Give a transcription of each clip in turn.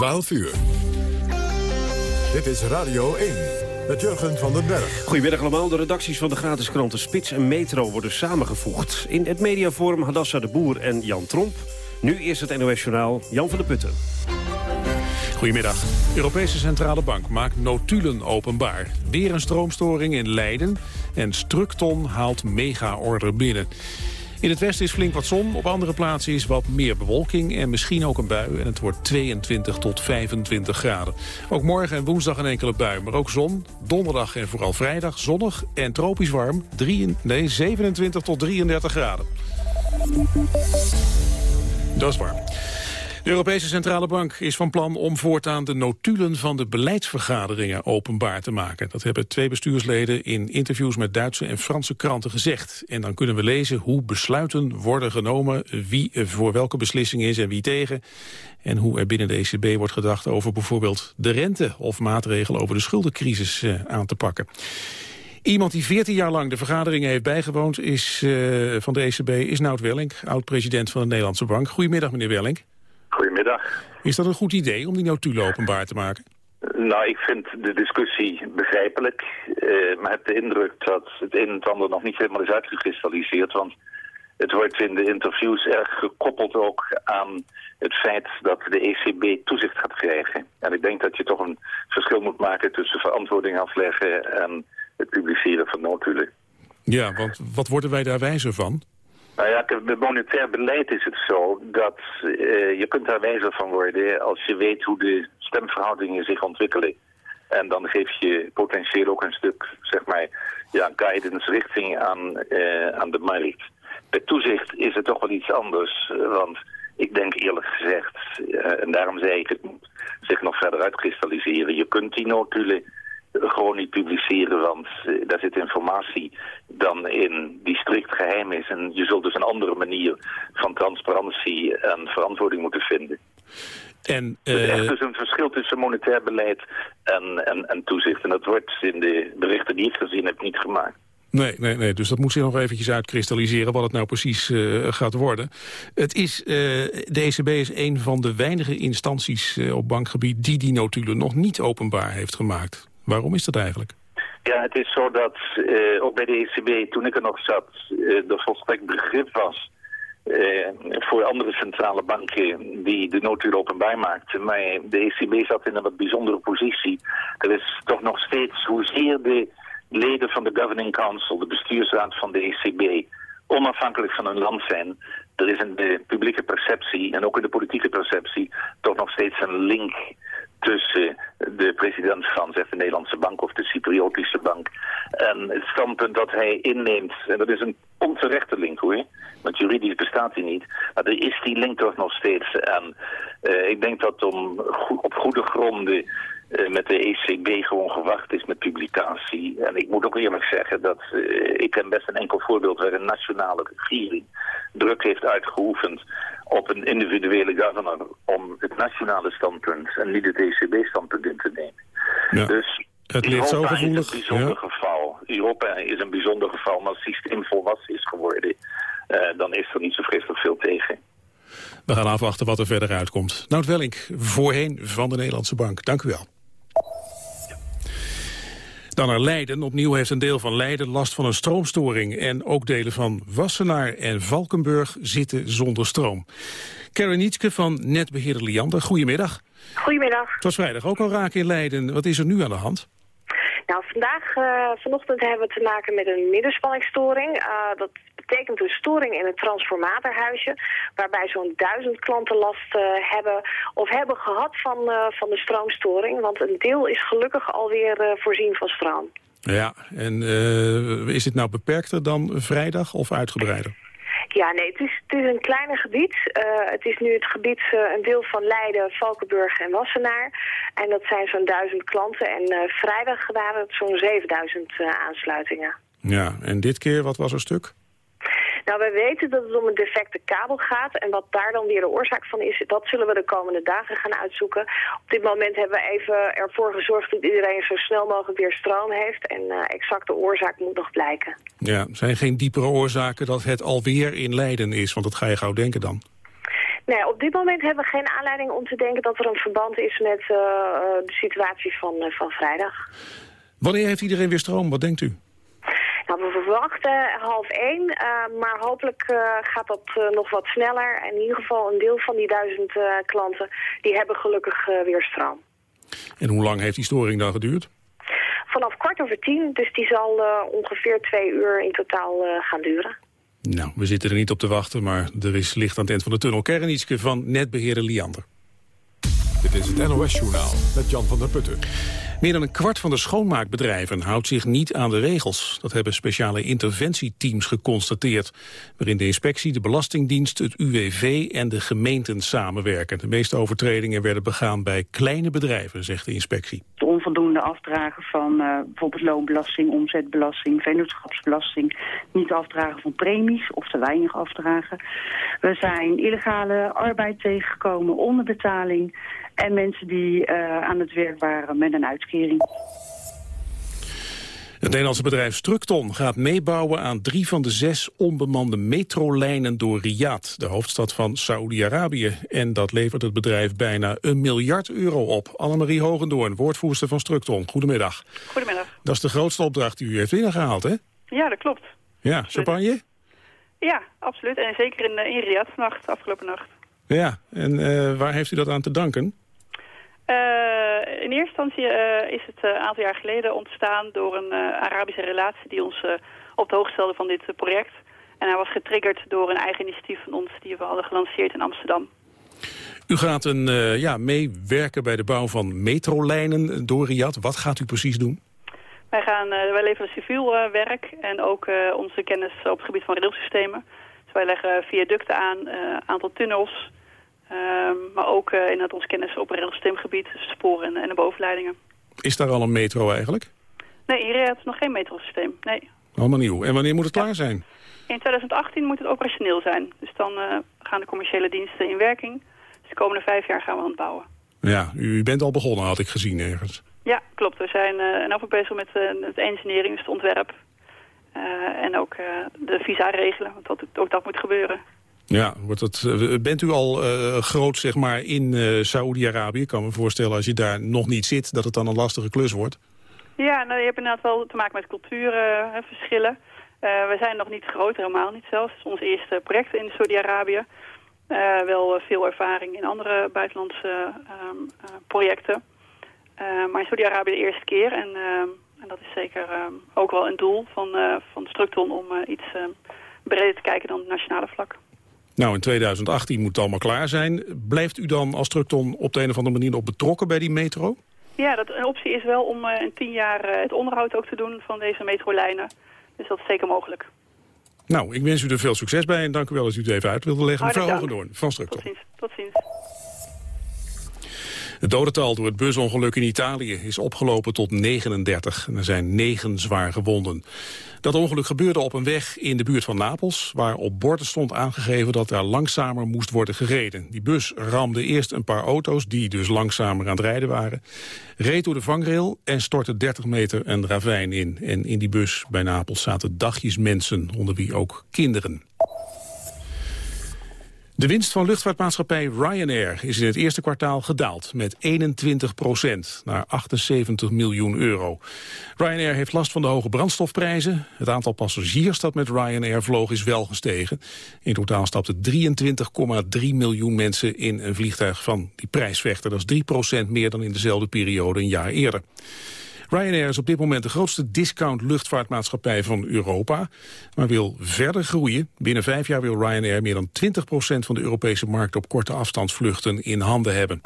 12 uur. Dit is Radio 1 met Jurgen van den Berg. Goedemiddag allemaal. De redacties van de gratis kranten Spits en Metro worden samengevoegd. In het mediaforum Hadassa de Boer en Jan Tromp. Nu eerst het NOS Journaal Jan van der Putten. Goedemiddag. Europese Centrale Bank maakt notulen openbaar. Weer een stroomstoring in Leiden en Structon haalt mega-order binnen. In het westen is flink wat zon, op andere plaatsen is wat meer bewolking... en misschien ook een bui en het wordt 22 tot 25 graden. Ook morgen en woensdag een enkele bui, maar ook zon. Donderdag en vooral vrijdag zonnig en tropisch warm. 3, nee, 27 tot 33 graden. Dat is warm. De Europese Centrale Bank is van plan om voortaan de notulen van de beleidsvergaderingen openbaar te maken. Dat hebben twee bestuursleden in interviews met Duitse en Franse kranten gezegd. En dan kunnen we lezen hoe besluiten worden genomen, wie voor welke beslissing is en wie tegen. En hoe er binnen de ECB wordt gedacht over bijvoorbeeld de rente of maatregelen over de schuldencrisis eh, aan te pakken. Iemand die 14 jaar lang de vergaderingen heeft bijgewoond is, uh, van de ECB is Nout Welling, oud-president van de Nederlandse Bank. Goedemiddag, meneer Welling. Goedemiddag. Is dat een goed idee om die notulen openbaar te maken? Nou, ik vind de discussie begrijpelijk. Uh, maar heb de indruk dat het een en het ander nog niet helemaal is uitgekristalliseerd. Want het wordt in de interviews erg gekoppeld ook aan het feit dat de ECB toezicht gaat krijgen. En ik denk dat je toch een verschil moet maken tussen verantwoording afleggen en het publiceren van notulen. Ja, want wat worden wij daar wijzer van? Nou ja, bij monetair beleid is het zo dat uh, je kunt daar wijzer van worden als je weet hoe de stemverhoudingen zich ontwikkelen. En dan geef je potentieel ook een stuk, zeg maar, ja, guidance richting aan, uh, aan de markt. Bij toezicht is het toch wel iets anders, want ik denk eerlijk gezegd, uh, en daarom zei ik het moet zich nog verder uitkristalliseren. Je kunt die notulen gewoon niet publiceren, want uh, daar zit informatie dan in die strikt geheim is. En je zult dus een andere manier van transparantie en verantwoording moeten vinden. En, uh... Er is dus een verschil tussen monetair beleid en, en, en toezicht. En dat wordt in de berichten die ik gezien heb niet gemaakt. Nee, nee, nee, dus dat moet zich nog eventjes uitkristalliseren wat het nou precies uh, gaat worden. Het is, uh, de ECB is een van de weinige instanties uh, op bankgebied die die notulen nog niet openbaar heeft gemaakt. Waarom is dat eigenlijk? Ja, het is zo dat uh, ook bij de ECB, toen ik er nog zat, uh, er volstrekt begrip was uh, voor andere centrale banken die de notulen openbaar maakten. Maar de ECB zat in een wat bijzondere positie. Er is toch nog steeds hoezeer de leden van de Governing Council, de bestuursraad van de ECB, onafhankelijk van hun land zijn. Er is in de publieke perceptie en ook in de politieke perceptie toch nog steeds een link tussen de president van zeg, de Nederlandse bank of de Cypriotische bank. En het standpunt dat hij inneemt, en dat is een onterechte link hoor, want juridisch bestaat die niet, maar er is die link toch nog steeds. En uh, ik denk dat om op goede gronden met de ECB gewoon gewacht is met publicatie. En ik moet ook eerlijk zeggen dat uh, ik ken best een enkel voorbeeld waar een nationale regering druk heeft uitgeoefend op een individuele governor om het nationale standpunt en niet het ECB-standpunt in te nemen. Ja. Dus het ligt zo gevoelig. is een bijzonder ja. geval. Europa is een bijzonder geval, maar als het systeem volwassen is geworden, uh, dan is er niet zo vreselijk veel tegen. We gaan afwachten wat er verder uitkomt. Nout Wellink, voorheen van de Nederlandse Bank. Dank u wel. Dan naar Leiden. Opnieuw heeft een deel van Leiden last van een stroomstoring. En ook delen van Wassenaar en Valkenburg zitten zonder stroom. Karen Nietske van Netbeheerder Liander, goedemiddag. Goedemiddag. Het was vrijdag ook al raak in Leiden. Wat is er nu aan de hand? Nou, vandaag, uh, vanochtend hebben we te maken met een middenspanningsstoring. Uh, dat betekent een storing in het transformatorhuisje... waarbij zo'n duizend klanten last uh, hebben of hebben gehad van, van de stroomstoring. Want een deel is gelukkig alweer voorzien van stroom. Ja, en is dit nou beperkter dan vrijdag of uitgebreider? Ja, nee, het is, het is een kleiner gebied. Uh, het is nu het gebied, uh, een deel van Leiden, Valkenburg en Wassenaar. En dat zijn zo'n duizend klanten. En uh, vrijdag waren het zo'n 7000 aansluitingen. Ja, en dit keer, wat was er stuk? Nou, wij weten dat het om een defecte kabel gaat. En wat daar dan weer de oorzaak van is, dat zullen we de komende dagen gaan uitzoeken. Op dit moment hebben we even ervoor gezorgd dat iedereen zo snel mogelijk weer stroom heeft. En uh, exacte oorzaak moet nog blijken. Ja, zijn geen diepere oorzaken dat het alweer in Leiden is? Want dat ga je gauw denken dan. Nee, op dit moment hebben we geen aanleiding om te denken dat er een verband is met uh, de situatie van, uh, van vrijdag. Wanneer heeft iedereen weer stroom? Wat denkt u? Nou, we verwachten half één, uh, maar hopelijk gaat dat nog wat sneller. En in ieder geval een deel van die duizend klanten, die hebben gelukkig weer stroom. En hoe lang heeft die storing dan geduurd? Vanaf kwart over tien, dus die zal ongeveer twee uur in totaal gaan duren. Nou, we zitten er niet op te wachten, maar er is licht aan het eind van de tunnel. Kernitske van netbeheerder Liander. Dit is het NOS Journaal met Jan van der Putten. Meer dan een kwart van de schoonmaakbedrijven houdt zich niet aan de regels. Dat hebben speciale interventieteams geconstateerd... waarin de inspectie, de Belastingdienst, het UWV en de gemeenten samenwerken. De meeste overtredingen werden begaan bij kleine bedrijven, zegt de inspectie. De onvoldoende afdragen van uh, bijvoorbeeld loonbelasting, omzetbelasting, vennootschapsbelasting... niet afdragen van premies of te weinig afdragen. We zijn illegale arbeid tegengekomen, onderbetaling... En mensen die uh, aan het werk waren met een uitkering. Het Nederlandse bedrijf Structon gaat meebouwen aan drie van de zes onbemande metrolijnen door Riyadh, de hoofdstad van Saoedi-Arabië. En dat levert het bedrijf bijna een miljard euro op. Annemarie Hogendoorn, woordvoerster van Structon. Goedemiddag. Goedemiddag. Dat is de grootste opdracht die u heeft binnengehaald, hè? Ja, dat klopt. Ja, champagne? Ja, absoluut. En zeker in, in Riyadh vannacht, afgelopen nacht. Ja, en uh, waar heeft u dat aan te danken? Uh, in eerste instantie uh, is het een uh, aantal jaar geleden ontstaan door een Arabische relatie die ons op de hoogte stelde van dit project. En hij was getriggerd door een eigen initiatief van ons die we hadden gelanceerd in Amsterdam. U gaat een, ja, meewerken bij de bouw van metrolijnen door Riyadh. Wat gaat u precies doen? Wij, gaan, wij leveren civiel werk en ook onze kennis op het gebied van railsystemen. Dus wij leggen viaducten aan, een aantal tunnels... Um, maar ook uh, inderdaad ons kennis op railsysteemgebied, sporen en, en de bovenleidingen. Is daar al een metro eigenlijk? Nee, hier is nog geen metrosysteem, nee. Allemaal nieuw. En wanneer moet het ja. klaar zijn? In 2018 moet het operationeel zijn. Dus dan uh, gaan de commerciële diensten in werking. Dus de komende vijf jaar gaan we aan het bouwen. Ja, u bent al begonnen, had ik gezien ergens. Ja, klopt. We zijn uh, en bezig met uh, het engineering, dus het ontwerp. en ook de visa regelen, want dat, ook dat moet gebeuren. Ja, wordt het, bent u al uh, groot zeg maar, in uh, Saoedi-Arabië? Ik kan me voorstellen als je daar nog niet zit dat het dan een lastige klus wordt. Ja, nou, je hebt inderdaad wel te maken met cultuurverschillen. Uh, we zijn nog niet groot, helemaal niet zelfs. Het is ons eerste project in Saudi-Arabië. wel veel ervaring in andere buitenlandse projecten. maar in Saudi-Arabië de eerste keer. En, en dat is zeker ook wel een doel van, van Structon om iets breder te kijken dan het nationale vlak. Nou, in 2018 moet het allemaal klaar zijn. Blijft u dan als Tructon op de een of andere manier nog betrokken bij die metro? Ja, dat, een optie is wel om uh, in tien jaar uh, het onderhoud ook te doen van deze metrolijnen. Dus dat is zeker mogelijk. Nou, ik wens u er veel succes bij en dank u wel dat u het even uit wilde leggen. Mevrouw Hogendoorn van Structon. Tot ziens. Tot ziens. Het dodental door het busongeluk in Italië is opgelopen tot 39. En er zijn negen zwaar gewonden. Dat ongeluk gebeurde op een weg in de buurt van Napels... waar op borden stond aangegeven dat er langzamer moest worden gereden. Die bus ramde eerst een paar auto's, die dus langzamer aan het rijden waren... reed door de vangrail en stortte 30 meter een ravijn in. En in die bus bij Napels zaten dagjes mensen, onder wie ook kinderen. De winst van luchtvaartmaatschappij Ryanair is in het eerste kwartaal gedaald met 21 procent naar 78 miljoen euro. Ryanair heeft last van de hoge brandstofprijzen. Het aantal passagiers dat met Ryanair vloog is wel gestegen. In totaal stapten 23,3 miljoen mensen in een vliegtuig van die prijsvechter. Dat is 3 procent meer dan in dezelfde periode een jaar eerder. Ryanair is op dit moment de grootste discount luchtvaartmaatschappij van Europa, maar wil verder groeien. Binnen vijf jaar wil Ryanair meer dan 20% van de Europese markt op korte afstandsvluchten in handen hebben.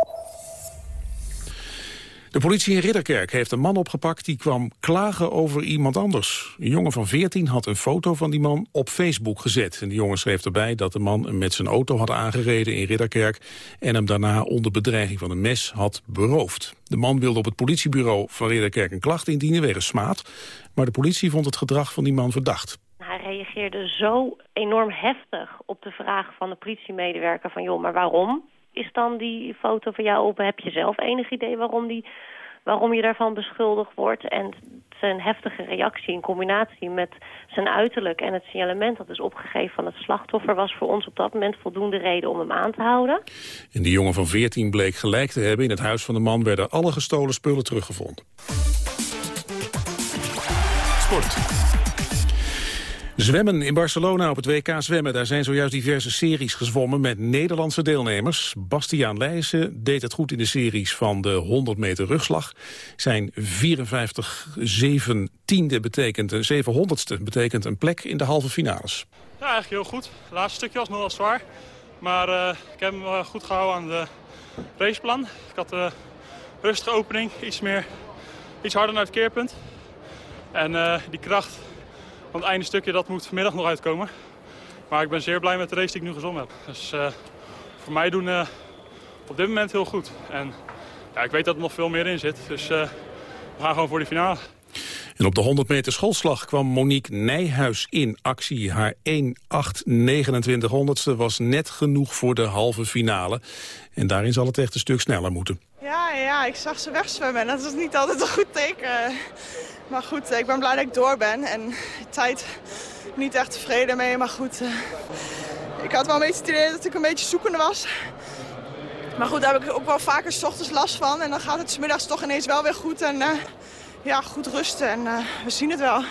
De politie in Ridderkerk heeft een man opgepakt die kwam klagen over iemand anders. Een jongen van 14 had een foto van die man op Facebook gezet. En de jongen schreef erbij dat de man hem met zijn auto had aangereden in Ridderkerk... en hem daarna onder bedreiging van een mes had beroofd. De man wilde op het politiebureau van Ridderkerk een klacht indienen wegens smaad... maar de politie vond het gedrag van die man verdacht. Hij reageerde zo enorm heftig op de vraag van de politiemedewerker van... joh, maar waarom? Is dan die foto van jou open? Heb je zelf enig idee waarom, die, waarom je daarvan beschuldigd wordt? En zijn heftige reactie in combinatie met zijn uiterlijk en het signalement dat is opgegeven van het slachtoffer was voor ons op dat moment voldoende reden om hem aan te houden. En die jongen van 14 bleek gelijk te hebben. In het huis van de man werden alle gestolen spullen teruggevonden. Sport. Zwemmen in Barcelona op het WK zwemmen. Daar zijn zojuist diverse series gezwommen met Nederlandse deelnemers. Bastiaan Leijsen deed het goed in de series van de 100 meter rugslag. Zijn 54 7 tiende betekent, een 700ste betekent een plek in de halve finales. Ja, eigenlijk heel goed. Het laatste stukje was nog wel zwaar. Maar uh, ik heb hem uh, goed gehouden aan de raceplan. Ik had een rustige opening, iets, meer, iets harder naar het keerpunt. En die kracht want het einde stukje dat moet vanmiddag nog uitkomen. Maar ik ben zeer blij met de race die ik nu gezongen heb. Dus uh, voor mij doen uh, op dit moment heel goed. En ja, ik weet dat er nog veel meer in zit. Dus uh, we gaan gewoon voor die finale. En op de 100 meter schoolslag kwam Monique Nijhuis in actie. Haar 1.829 honderdste was net genoeg voor de halve finale. En daarin zal het echt een stuk sneller moeten. Ja, ja ik zag ze wegzwemmen en dat is niet altijd een goed teken. Maar goed, ik ben blij dat ik door ben. En tijd niet echt tevreden mee. Maar goed, uh, ik had wel een beetje het idee dat ik een beetje zoekende was. Maar goed, daar heb ik ook wel vaker s ochtends last van. En dan gaat het s middags toch ineens wel weer goed. En uh, ja, goed rusten. En uh, we zien het wel.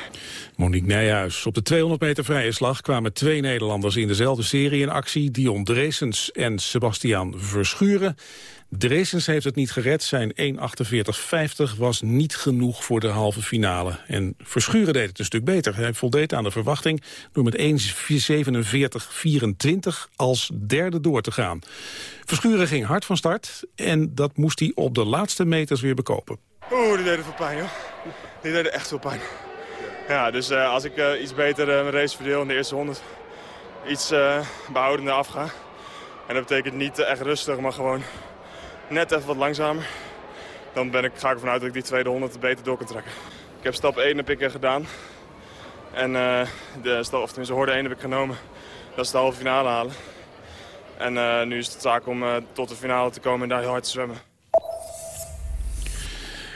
Monique Nijhuis. Op de 200 meter vrije slag kwamen twee Nederlanders in dezelfde serie in actie. Dion Dreesens en Sebastiaan Verschuren. Dresens heeft het niet gered. Zijn 1.48.50 was niet genoeg voor de halve finale. En Verschuren deed het een stuk beter. Hij voldeed aan de verwachting door met 1.47.24 als derde door te gaan. Verschuren ging hard van start en dat moest hij op de laatste meters weer bekopen. Oeh, die deden veel pijn, joh. Die deden echt veel pijn. Ja, dus uh, als ik uh, iets beter uh, mijn race verdeel in de eerste 100, iets behoudender afga. En dat betekent niet echt rustig, maar gewoon net even wat langzamer. Dan ben ik, ga ik ervan uit dat ik die tweede 100 beter door kan trekken. Ik heb stap 1 heb ik gedaan. En de stap, of tenminste hoorde 1 heb ik genomen. Dat is de halve finale halen. En nu is het zaak om tot de finale te komen en daar heel hard te zwemmen.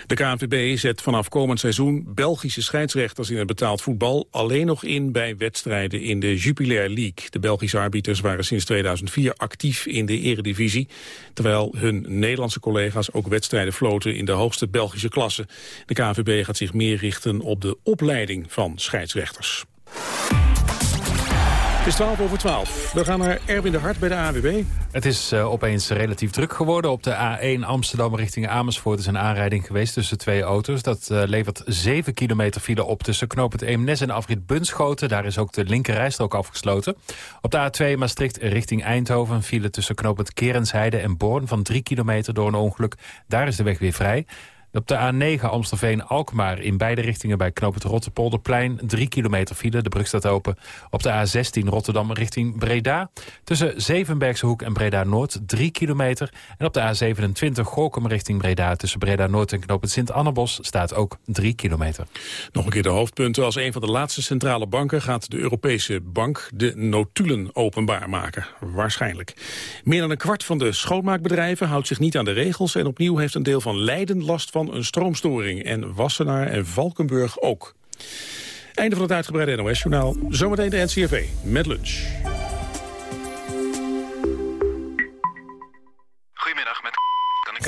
De KNVB zet vanaf komend seizoen Belgische scheidsrechters in het betaald voetbal alleen nog in bij wedstrijden in de Jupiler League. De Belgische arbiters waren sinds 2004 actief in de eredivisie, terwijl hun Nederlandse collega's ook wedstrijden floten in de hoogste Belgische klasse. De KNVB gaat zich meer richten op de opleiding van scheidsrechters. Het is 12 over 12. We gaan naar Erwin de Hart bij de AWB. Het is uh, opeens relatief druk geworden. Op de A1 Amsterdam richting Amersfoort is een aanrijding geweest tussen twee auto's. Dat uh, levert 7 kilometer file op tussen knooppunt Eemnes en afrit Bunschoten. Daar is ook de linkerrijstrook afgesloten. Op de A2 Maastricht richting Eindhoven file tussen knooppunt Kerensheide en Born van 3 kilometer door een ongeluk. Daar is de weg weer vrij. Op de A9 Amstelveen-Alkmaar in beide richtingen bij knoop het Rotterpolderplein. 3 kilometer file, de brug staat open. Op de A16 Rotterdam richting Breda. Tussen Zevenbergse Hoek en Breda-Noord 3 kilometer. En op de A27 Gorkum richting Breda. Tussen Breda-Noord en knoop het Sint-Annebos staat ook 3 kilometer. Nog een keer de hoofdpunten. Als een van de laatste centrale banken gaat de Europese bank de notulen openbaar maken. Waarschijnlijk. Meer dan een kwart van de schoonmaakbedrijven houdt zich niet aan de regels. En opnieuw heeft een deel van Leiden last van een stroomstoring. En Wassenaar en Valkenburg ook. Einde van het uitgebreide NOS-journaal. Zometeen de NCRV met lunch. Goedemiddag, met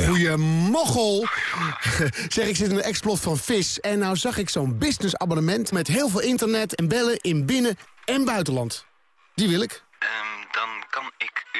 Goeiemoggel! zeg, ik zit in een explot van vis en nou zag ik zo'n business-abonnement... met heel veel internet en bellen in binnen- en buitenland. Die wil ik. Um, dan kan ik u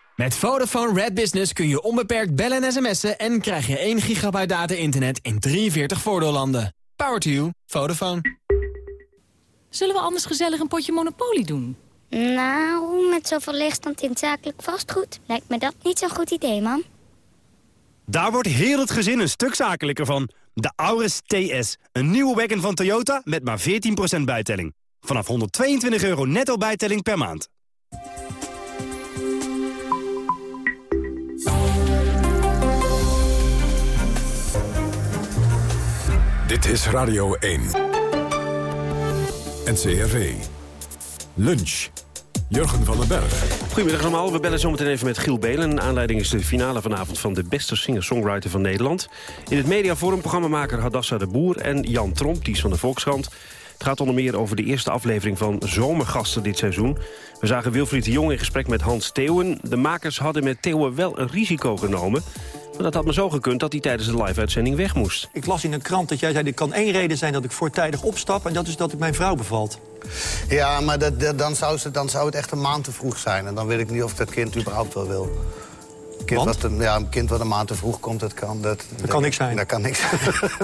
Met Vodafone Red Business kun je onbeperkt bellen en sms'en... en krijg je 1 gigabyte data-internet in 43 voordeellanden. Power to you. Vodafone. Zullen we anders gezellig een potje Monopoly doen? Nou, met zoveel leegstand in zakelijk vastgoed... lijkt me dat niet zo'n goed idee, man. Daar wordt heel het gezin een stuk zakelijker van. De Auris TS, een nieuwe wagon van Toyota met maar 14% bijtelling. Vanaf 122 euro netto bijtelling per maand. Dit is Radio 1. NCRV. Lunch. Jurgen van den Berg. Goedemiddag allemaal. We bellen zometeen even met Giel Belen. Aanleiding is de finale vanavond van de beste singer-songwriter van Nederland. In het mediaforum programmamaker Hadassa de Boer en Jan Tromp, die is van de Volkskrant. Het gaat onder meer over de eerste aflevering van Zomergasten dit seizoen. We zagen Wilfried de Jong in gesprek met Hans Theeuwen. De makers hadden met Theeuwen wel een risico genomen. Maar dat had me zo gekund dat hij tijdens de live-uitzending weg moest. Ik las in een krant dat jij zei, er kan één reden zijn dat ik voortijdig opstap... en dat is dat ik mijn vrouw bevalt. Ja, maar dat, dat- dan, zou ze, dan zou het echt een maand te vroeg zijn. En dan weet ik niet of ik dat kind überhaupt wel wil. Een kind, wat een, ja, een kind wat een maand te vroeg komt, dat kan... Dat, dat kan niks zijn. Dat kan niks zijn. We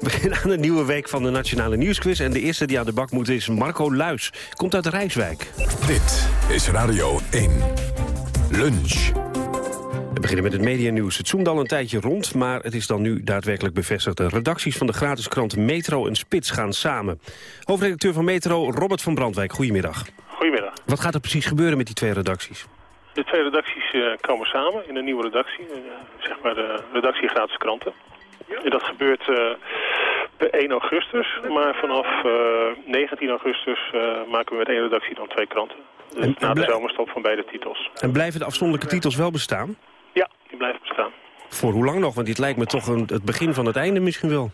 beginnen aan een nieuwe week van de Nationale Nieuwsquiz. En de eerste die aan de bak moet is Marco Luis. Komt uit Rijswijk. Dit is Radio 1. Lunch. We beginnen met het medianieuws. Het zoemde al een tijdje rond, maar het is dan nu daadwerkelijk bevestigd. De redacties van de gratis krant Metro en Spits gaan samen. Hoofdredacteur van Metro, Robert van Brandwijk, goedemiddag. Goedemiddag. Wat gaat er precies gebeuren met die twee redacties? De twee redacties eh, komen samen in een nieuwe redactie. eh, zeg maar de redactie Gratis Kranten. En dat gebeurt eh, per 1 augustus. Maar vanaf eh, 19 augustus maken we met één redactie dan twee kranten. Dus En- na de zomerstop van beide titels. En blijven de afzonderlijke titels wel bestaan? Ja, die blijven bestaan. Voor hoe lang nog? Want dit lijkt me toch een, het begin van het einde misschien wel.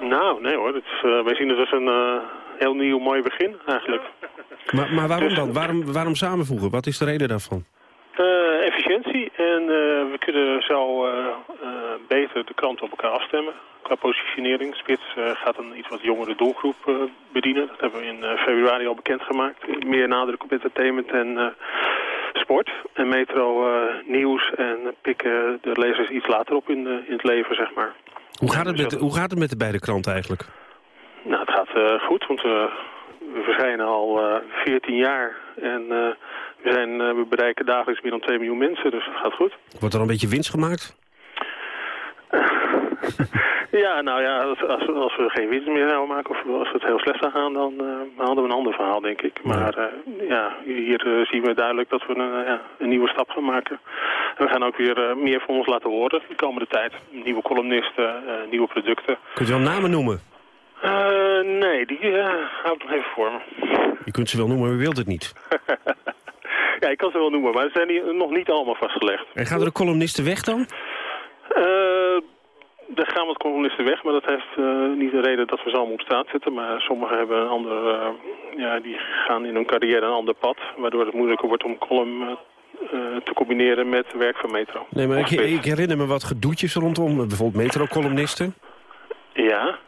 Nou, nee hoor. Is, eh, wij zien het als een eh, heel nieuw mooi begin eigenlijk. Maar, maar waarom Dus- dan? Waarom, waarom samenvoegen? Wat is de reden daarvan? Eh, efficiëntie en we kunnen zo beter de kranten op elkaar afstemmen. Qua positionering. Spits gaat een iets wat jongere doelgroep bedienen. Dat hebben we in februari al bekendgemaakt. Meer nadruk op entertainment en sport. En Metro eh, nieuws en pikken de lezers iets later op in, eh, in het leven, zeg maar. Hoe gaat, het met, hoe gaat het met de beide kranten eigenlijk? Nou, het gaat eh, goed, want we, we verschijnen al eh 14 jaar. En we, zijn, we bereiken dagelijks meer dan 2 miljoen mensen, dus het gaat goed. Wordt er al een beetje winst gemaakt? Ja, nou ja, als, als, als we geen winst meer zouden maken of als het heel slecht zou gaan, dan eh, hadden we een ander verhaal, denk ik. Maar eh, ja, hier eh, zien we duidelijk dat we een, eh, ja, een nieuwe stap gaan maken. En we gaan ook weer eh, meer van ons laten horen de komende tijd. Nieuwe columnisten, eh, nieuwe producten. Kunt u wel namen noemen? Eh, nee, die eh hou ik nog even voor me. Je kunt ze wel noemen, maar u wilt het niet. Ja, ik kan ze wel noemen, maar ze zijn hier nog niet allemaal vastgelegd. En gaan er de columnisten weg dan? Eh, er gaan wat columnisten weg, maar dat heeft eh, niet de reden dat we ze allemaal op straat zetten. Maar sommigen hebben een ander, eh, ja, die gaan in hun carrière een ander pad, waardoor het moeilijker wordt om column eh, te combineren met werk van Metro. Nee, maar ik, ik herinner me wat gedoetjes rondom. Bijvoorbeeld metrocolumnisten. Ja,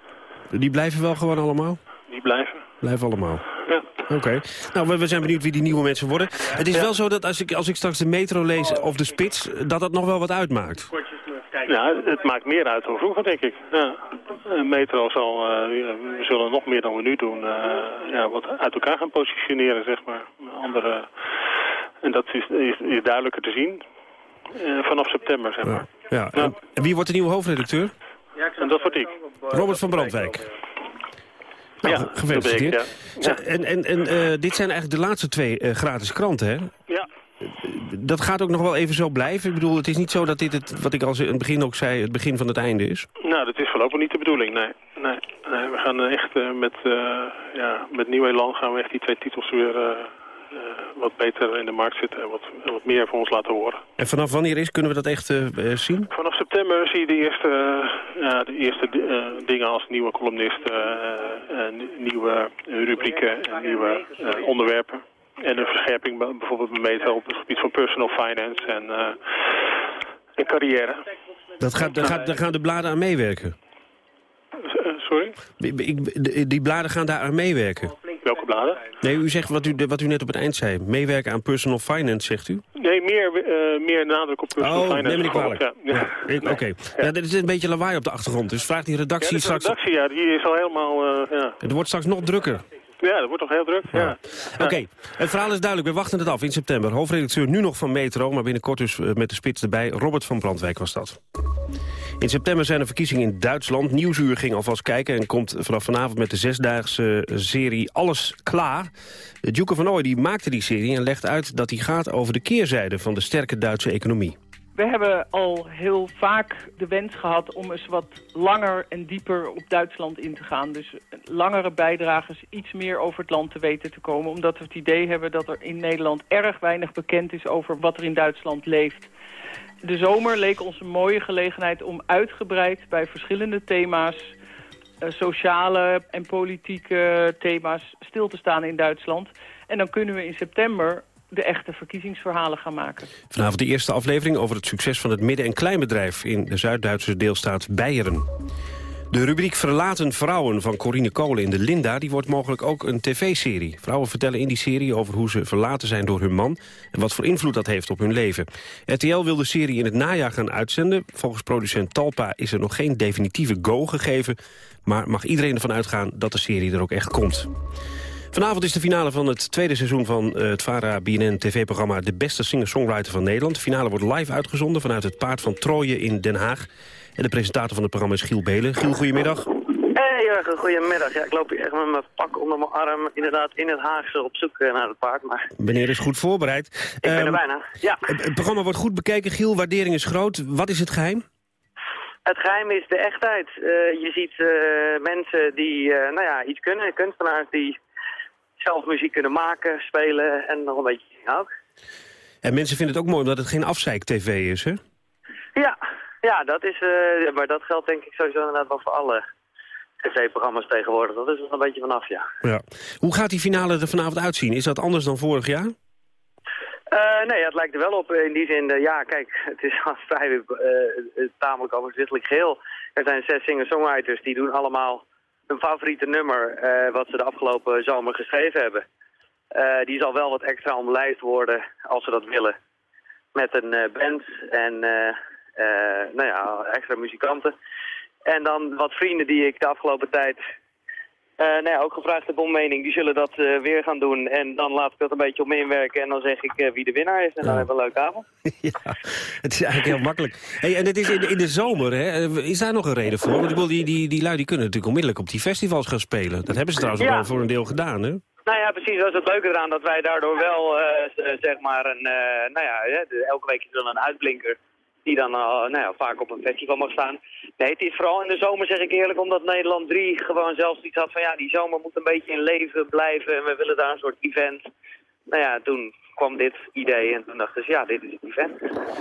Die blijven wel gewoon allemaal? die blijven. Blijven allemaal. Ja. Oké. Nou, we, we zijn benieuwd wie die nieuwe mensen worden. Het is wel zo dat als ik, als ik straks de metro lees of de spits... dat dat nog wel wat uitmaakt. Ja, het maakt meer uit dan vroeger, denk ik. Ja. Metro zal, eh, we zullen nog meer dan we nu doen, eh, ja, wat uit elkaar gaan positioneren, zeg maar. Andere, en dat is, is, is duidelijker te zien eh, vanaf september, zeg maar. Ja. En, en wie wordt de nieuwe hoofdredacteur? En dat word ik. Robert van Brandwijk. Nou, Ja, ge- gefeliciteerd. ik, Zo, En, en, en eh, dit zijn eigenlijk de laatste twee eh, gratis kranten, hè? Ja. Dat gaat ook nog wel even zo blijven? Ik bedoel, het is niet zo dat dit, het, wat ik al in het begin ook zei... het begin van het einde is? Nou, dat is voorlopig niet de bedoeling, nee. nee, nee we gaan echt eh, met, eh, ja, met Nieuw Elan gaan we echt die twee titels weer eh, wat beter in de markt zetten en wat, wat meer van ons laten horen. En vanaf wanneer is, kunnen we dat echt zien? Vanaf september zie je de eerste, ja, de eerste dingen als nieuwe columnisten, en nieuwe rubrieken en nieuwe onderwerpen. En een verscherping bij- bijvoorbeeld bij Metro op het gebied van personal finance en, eh, en carrière. Dat gaat, daar, gaat, daar gaan de bladen aan meewerken? Eh, sorry? Ik- ik- die bladen gaan daar aan meewerken? Welke bladen? Nee, u zegt wat u, wat u net op het eind zei. Meewerken aan personal finance, zegt u? Nee, meer, eh, meer nadruk op personal Oh, finance. neem me niet kwalijk. Ja. Ik- Oké. Ja, er is een beetje lawaai op de achtergrond. Dus vraag die redactie Ja, dus de straks... redactie, ja, die is al helemaal... ja. Het wordt straks nog drukker. Ja, dat wordt toch heel druk. Ja. Oké, het verhaal is duidelijk. We wachten het af in september. Hoofdredacteur nu nog van Metro, maar binnenkort dus eh, met de spits erbij. Robert van Brandwijk was dat. In september zijn er verkiezingen in Duitsland. Nieuwsuur ging alvast kijken en komt vanaf vanavond met de zesdaagse serie Alles Klaar. Djoeke van Ooy die maakte die serie en legt uit dat die gaat over de keerzijde van de sterke Duitse economie. We hebben al heel vaak de wens gehad om eens wat langer en dieper op Duitsland in te gaan. Dus langere bijdragers, iets meer over het land te weten te komen. Omdat we het idee hebben dat er in Nederland erg weinig bekend is over wat er in Duitsland leeft. De zomer leek ons een mooie gelegenheid om uitgebreid bij verschillende thema's... Uh, sociale en politieke thema's stil te staan in Duitsland. En dan kunnen we in september de echte verkiezingsverhalen gaan maken. Vanavond de eerste aflevering over het succes van het midden- en kleinbedrijf... in de Zuid-Duitse deelstaat Beieren. De rubriek Verlaten Vrouwen van Corine Kolen in de Linda... die wordt mogelijk ook een tv-serie. Vrouwen vertellen in die serie over hoe ze verlaten zijn door hun man... en wat voor invloed dat heeft op hun leven. RTL wil de serie in het najaar gaan uitzenden. Volgens producent Talpa is er nog geen definitieve go gegeven... maar mag iedereen ervan uitgaan dat de serie er ook echt komt. Vanavond is de finale van het tweede seizoen van eh, het VARA BNN TV-programma De Beste Singer-Songwriter van Nederland. De finale wordt live uitgezonden vanuit het Paard van Troje in Den Haag. En de presentator van het programma is Giel Belen. Giel, goedemiddag. Hey Jurgen, goedemiddag. Ja, ik loop hier echt met mijn pak onder mijn arm inderdaad in het Haagse op zoek eh, naar het paard. Maar... Meneer is goed voorbereid. Ik ben er Ehm, bijna, ja. Het, het programma wordt goed bekeken. Giel, waardering is groot. Wat is het geheim? Het geheim is de echtheid. Eh, je ziet eh, mensen die eh, nou ja, iets kunnen, kunstenaars die zelf muziek kunnen maken, spelen en nog een beetje zingen ook. En mensen vinden het ook mooi omdat het geen afzeik-tv is, hè? Ja, ja dat is, eh, maar dat geldt denk ik sowieso inderdaad wel voor alle tv-programma's tegenwoordig. Dat is er een beetje vanaf, ja. Ja. Hoe gaat die finale er vanavond uitzien? Is dat anders dan vorig jaar? Eh, nee, het lijkt er wel op in die zin. eh, ja, kijk, het is al vrij eh, tamelijk overzichtelijk geheel. Er zijn zes singer-songwriters die doen allemaal hun favoriete nummer... eh, wat ze de afgelopen zomer geschreven hebben. Eh, die zal wel wat extra omlijst worden als ze dat willen. Met een eh, band en nou ja, extra muzikanten. En dan wat vrienden die ik de afgelopen tijd eh, nou ja, ook gevraagd heb om mening. Die zullen dat eh, weer gaan doen. En dan laat ik dat een beetje op me inwerken. En dan zeg ik eh, wie de winnaar is. En dan hebben we een leuke avond. Het is eigenlijk heel makkelijk. Hey, en het is in de, in de zomer, hè? Is daar nog een reden voor? Want die, die, die lui die kunnen natuurlijk onmiddellijk op die festivals gaan spelen. Dat hebben ze trouwens Ja. wel voor een deel gedaan, hè? Nou ja, precies. Dat is het leuke eraan. Dat wij daardoor wel, zeg maar, een, nou ja, de- elke week is er dan een uitblinker. Die dan eh, nou ja, vaak op een festival mag staan. Nee, het is vooral in de zomer, zeg ik eerlijk, omdat Nederland 3 gewoon zelfs iets had van... ja, die zomer moet een beetje in leven blijven en we willen daar een soort event. Nou ja, toen kwam dit idee en toen dachten ze, ja, dit is het event.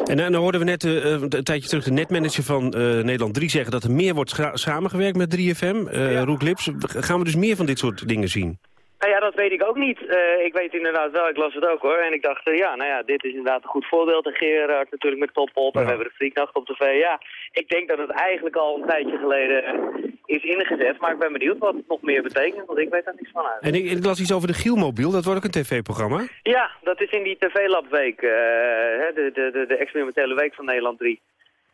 En dan hoorden we net eh, een tijdje terug de netmanager van eh, Nederland 3 zeggen... dat er meer wordt samengewerkt met 3FM. eh Roek Lips, gaan we dus meer van dit soort dingen zien? Nou ja, dat weet ik ook niet. Eh, ik weet inderdaad wel, ik las het ook hoor. En ik dacht, eh, ja, nou ja, dit is inderdaad een goed voorbeeld. En Gerard natuurlijk met Top op. En we hebben de Frieknacht op tv. Ja, ik denk dat het eigenlijk al een tijdje geleden is ingezet. Maar ik ben benieuwd wat het nog meer betekent, want ik weet daar niks van uit. En ik, ik las iets over de Gielmobiel, dat wordt ook een tv-programma. Ja, dat is in die TV-labweek, hè, de, de, de, de experimentele week van Nederland 3.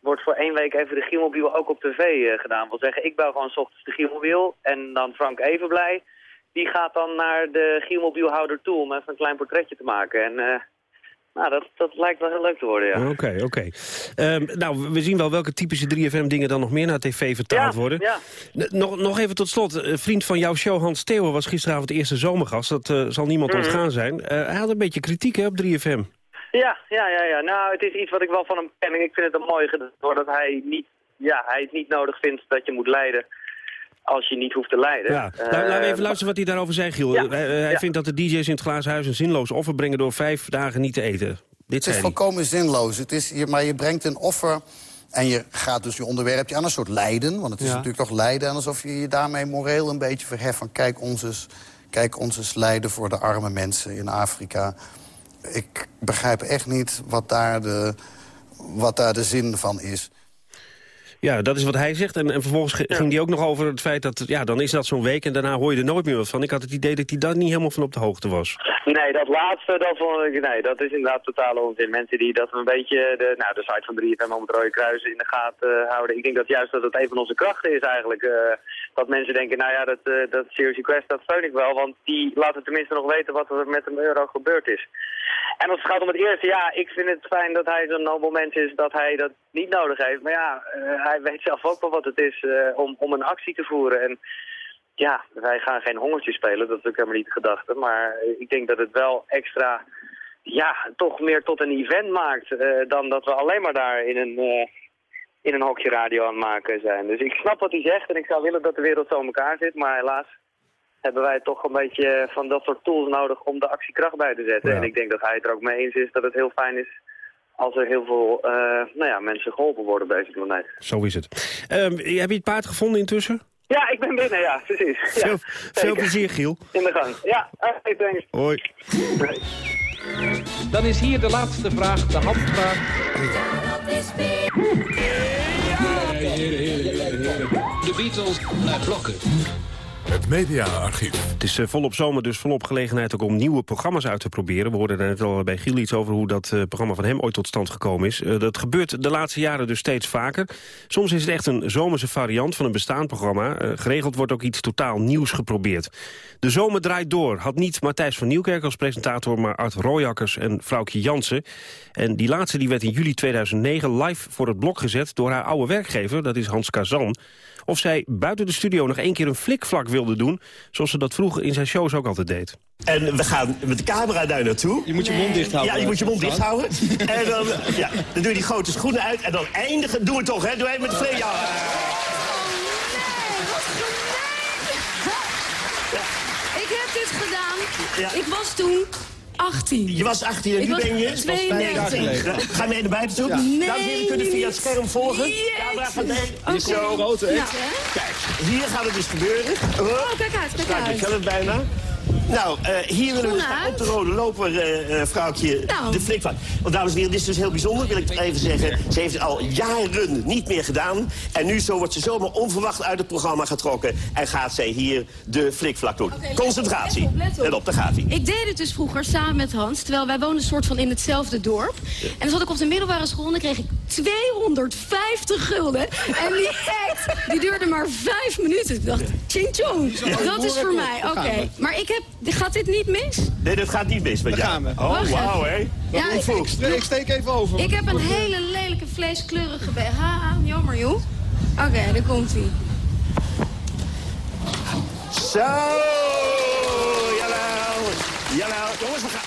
Wordt voor één week even de Gielmobiel ook op tv gedaan. wil zeggen, ik bel gewoon s ochtends de Gielmobiel en dan Frank Evenblij. Die gaat dan naar de Gielmobielhouder toe om even een klein portretje te maken. En eh, nou, dat, dat lijkt wel heel leuk te worden, ja. Oké, oké. Ehm, nou, we zien wel welke typische 3FM-dingen dan nog meer naar tv vertaald Ja, worden. ja. Nog, nog even tot slot. Een vriend van jouw show, Hans Theo, was gisteravond de eerste zomergast. Dat eh, zal niemand Mhm. ontgaan zijn. Eh, hij had een beetje kritiek hè, op 3FM. Ja, ja, ja, ja. Nou, het is iets wat ik wel van hem ken. En ik vind het een mooi gedaan, dat hij niet, ja, hij het niet nodig vindt dat je moet leiden als je niet hoeft te leiden. Ja. Eh, Nou, laten we even luisteren wat hij daarover zei, Giel. Ja. Eh, eh, hij Ja. vindt dat de DJ's in het glazen huis een zinloos offer brengen... door vijf dagen niet te eten. Dit Het is volkomen zinloos. Het is, je, maar je brengt een offer en je gaat dus je onderwerpje aan een soort lijden. Want het is Ja. natuurlijk toch lijden. En alsof je je daarmee moreel een beetje verheft. Van kijk ons eens, kijk ons eens lijden voor de arme mensen in Afrika. Ik begrijp echt niet wat daar de, wat daar de zin van is. Ja, dat is wat hij zegt. En, en vervolgens ge- ging hij ook nog over het feit dat... ja, dan is dat zo'n week en daarna hoor je er nooit meer wat van. Ik had het idee dat hij daar niet helemaal van op de hoogte was. Nee, dat laatste, dat vond ik, nee, dat is inderdaad totale onzin. Mensen die dat een beetje, de, nou, de site van 3FM om het Rode Kruis in de gaten eh, houden. Ik denk dat juist dat het een van onze krachten is eigenlijk. eh, dat mensen denken, nou ja, dat, eh dat Serious Request, dat steun ik wel. Want die laten tenminste nog weten wat er met een euro gebeurd is. En als het gaat om het eerste, ja, ik vind het fijn dat hij zo'n nobel mens is dat hij dat niet nodig heeft. Maar ja, eh, hij weet zelf ook wel wat het is eh, om, om een actie te voeren. En ja, wij gaan geen hongertje spelen, dat is ook helemaal niet de gedachte. Maar ik denk dat het wel extra, ja, toch meer tot een event maakt eh, dan dat we alleen maar daar in een, in een hokje radio aan het maken zijn. Dus ik snap wat hij zegt en ik zou willen dat de wereld zo in elkaar zit, maar helaas hebben wij toch een beetje van dat soort tools nodig om de actiekracht bij te zetten. Ja. En ik denk dat hij het er ook mee eens is dat het heel fijn is als er heel veel eh, nou ja, mensen geholpen worden op deze planeet. Zo is het. Ehm, heb je het paard gevonden intussen? Ja, ik ben binnen, ja, precies. Ja, Veel, veel zeker. plezier, Giel. In de gang. Ja, oké, thanks. Hoi. Dan is hier de laatste vraag, de handvraag. De Beatles naar blokken. Het mediaarchief. Het is eh, volop zomer, dus volop gelegenheid ook om nieuwe programma's uit te proberen. We hoorden er net al bij Giel iets over hoe dat eh, programma van hem ooit tot stand gekomen is. Eh, dat gebeurt de laatste jaren dus steeds vaker. Soms is het echt een zomerse variant van een bestaand programma. Geregeld wordt ook iets totaal nieuws geprobeerd. De zomer draait door. Had niet Matthijs van Nieuwkerk als presentator, maar Art Rooijakkers en Vrouwtje Jansen. En die laatste die werd in juli 2009 live voor het blok gezet door haar oude werkgever, dat is Hans Kazan. Of zij buiten de studio nog één keer een flikvlak wilde doen, zoals ze dat vroeger in zijn shows ook altijd deed. En we gaan met de camera daar naartoe. Je moet je mond dicht houden. Ja, je moet je mond dicht houden. en dan, ja, dan doe je die grote schoenen uit en dan eindigen. Doe het toch, hè? Doe even met de vlees. Ja. Ik heb dit gedaan. Ja. Ik was toen 18. Je was 18 en Ik nu was ben je? 32. Ga mee naar buiten toe? Nee, Dames en heren, kunnen via het scherm volgen. Jeetje. Camera. Oké. Zo. Grote, hè? Ja. Kijk, hier gaat het dus gebeuren. Oh, kijk uit, kijk Staat je uit. zelf bijna. Nou, eh, hier willen we uit. op de rode loper, eh, eh, vrouwtje, Nou. de flikvlak. Want dames en heren, dit is dus heel bijzonder, wil ik even zeggen. Ze heeft het al jaren niet meer gedaan. En nu zo wordt ze zomaar onverwacht uit het programma getrokken. En gaat zij hier de flikvlak doen. Concentratie. let op, let op. Let op, daar gaat hij. Ik deed het dus vroeger samen met Hans, terwijl wij woonden soort van in hetzelfde dorp. En dan zat ik op de middelbare school en dan kreeg ik 250 gulden. En die act, die duurde maar vijf minuten. Ik dacht, ching chong, dat is voor mij. Oké, maar ik heb, gaat dit niet mis? Nee, dat gaat niet mis met jou. gaan we. Oh, wauw, hè. Ja, ik-. Ik steek even over. Ik heb een hele lelijke vleeskleurige BH aan. Jammer, joh. Oké, daar komt hij. Zo, jawel. Jawel, jongens, we gaan...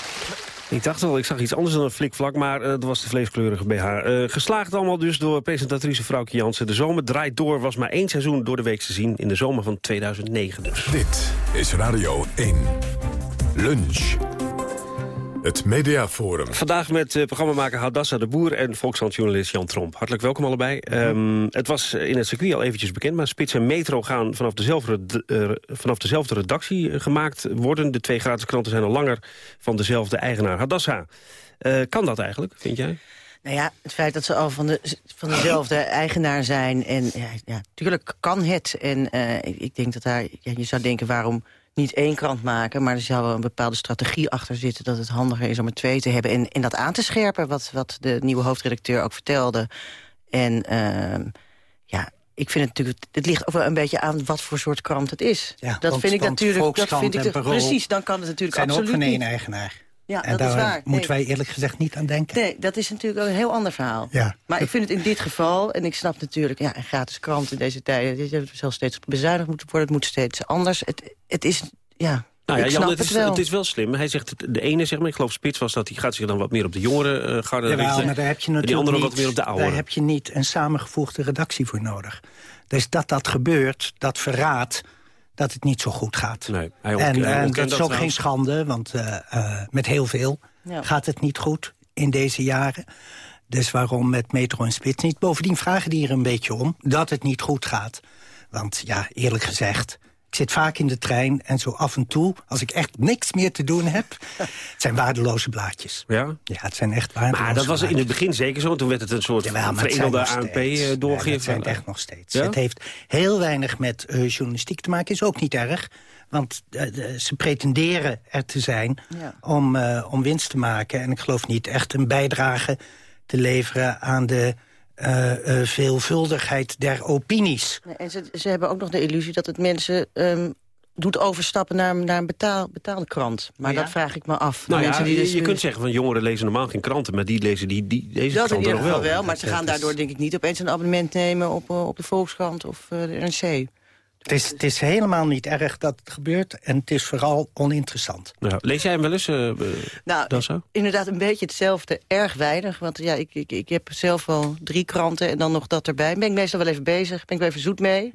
Ik dacht wel, ik zag iets anders dan een flikvlak, maar eh, dat was de vleeskleurige BH. Eh, geslaagd allemaal dus door presentatrice Vrouwke Jansen. De zomer draait door, was maar één seizoen door de week te zien... in de zomer van 2009 dus. Dit is Radio 1. Lunch. Het Mediaforum. Vandaag met uh, programmamaker Hadassa de Boer en volkshandjournalist Jan Tromp. Hartelijk welkom allebei. Um, het was in het circuit al eventjes bekend, maar Spits en Metro gaan vanaf dezelfde, uh, vanaf dezelfde redactie gemaakt worden. De twee gratis kranten zijn al langer van dezelfde eigenaar. Hadassa, uh, kan dat eigenlijk, vind jij? Nou ja, het feit dat ze al van, de, van dezelfde eigenaar zijn. En ja, ja, tuurlijk kan het. En uh, ik denk dat daar, ja, je zou denken, waarom niet één krant maken... maar er zou wel een bepaalde strategie achter zitten... dat het handiger is om er twee te hebben. En, en dat aan te scherpen, wat, wat de nieuwe hoofdredacteur ook vertelde. En uh, ja, ik vind het natuurlijk... Het ligt ook wel een beetje aan wat voor soort krant het is. Ja, dat want, vind ik natuurlijk... Dat vind ik de, precies, dan kan het natuurlijk zijn absoluut ook van één eigenaar. Ja, en dat daar is waar. moeten Nee. wij eerlijk gezegd niet aan denken. Nee, dat is natuurlijk ook een heel ander verhaal. Ja. Maar ik vind het in dit geval, en ik snap natuurlijk... ja, een gratis krant in deze tijden... het zal steeds bezuinigd moeten worden, het moet steeds anders. Het, het is, ja... Nou ja, ik Jan, snap het, het is, wel. het is wel slim. Hij zegt, het- de ene, zeg maar, ik geloof Spits was dat, die gaat zich dan wat meer op de jongeren uh, garde Jawel, richten. maar daar heb je en natuurlijk die andere niet, wat meer op de ouderen. Daar heb je niet een samengevoegde redactie voor nodig. Dus dat dat gebeurt, dat verraadt dat het niet zo goed gaat. Nee, hij en hij en dat is ook trouwens. geen schande, want uh, uh, met heel veel Ja. gaat het niet goed in deze jaren. Dus waarom met Metro en Spits niet? Bovendien vragen die er een beetje om dat het niet goed gaat. Want ja, eerlijk gezegd, Ik zit vaak in de trein en zo af en toe, als ik echt niks meer te doen heb... het zijn waardeloze blaadjes. Ja? Ja, het zijn echt waardeloze Maar dat was in het begin zeker zo. Toen werd het een soort Jawel, nog ANP eh, doorgeven. Ja, dat zijn het echt nog steeds. Ja? Het heeft heel weinig met eh, journalistiek te maken. Is ook niet erg. Want eh, ze pretenderen er te zijn Ja. om, eh, om winst te maken. En ik geloof niet echt een bijdrage te leveren aan de eh, eh, veelvuldigheid der opinies. Nee, En ze, ze hebben ook nog de illusie dat het mensen ehm, doet overstappen naar, naar een betaal, betaalde krant. Maar ja? dat vraag ik me af. Nou ja, Mensen die je, dus je nu- kunt zeggen van jongeren lezen normaal geen kranten... maar die lezen die, die, deze dat in kranten ieder nog geval wel. wel, maar ze gaan daardoor denk ik niet opeens een abonnement nemen op, eh, op de Volkskrant of eh, de NRC. Het is, het is helemaal niet erg dat het gebeurt en het is vooral oninteressant. Ja, lees jij hem wel eens, eh, eh, Nou, inderdaad een beetje hetzelfde, erg weinig. Want ja, ik, ik, ik heb zelf wel drie kranten en dan nog dat erbij. Ben ik meestal wel even bezig, ben ik wel even zoet mee.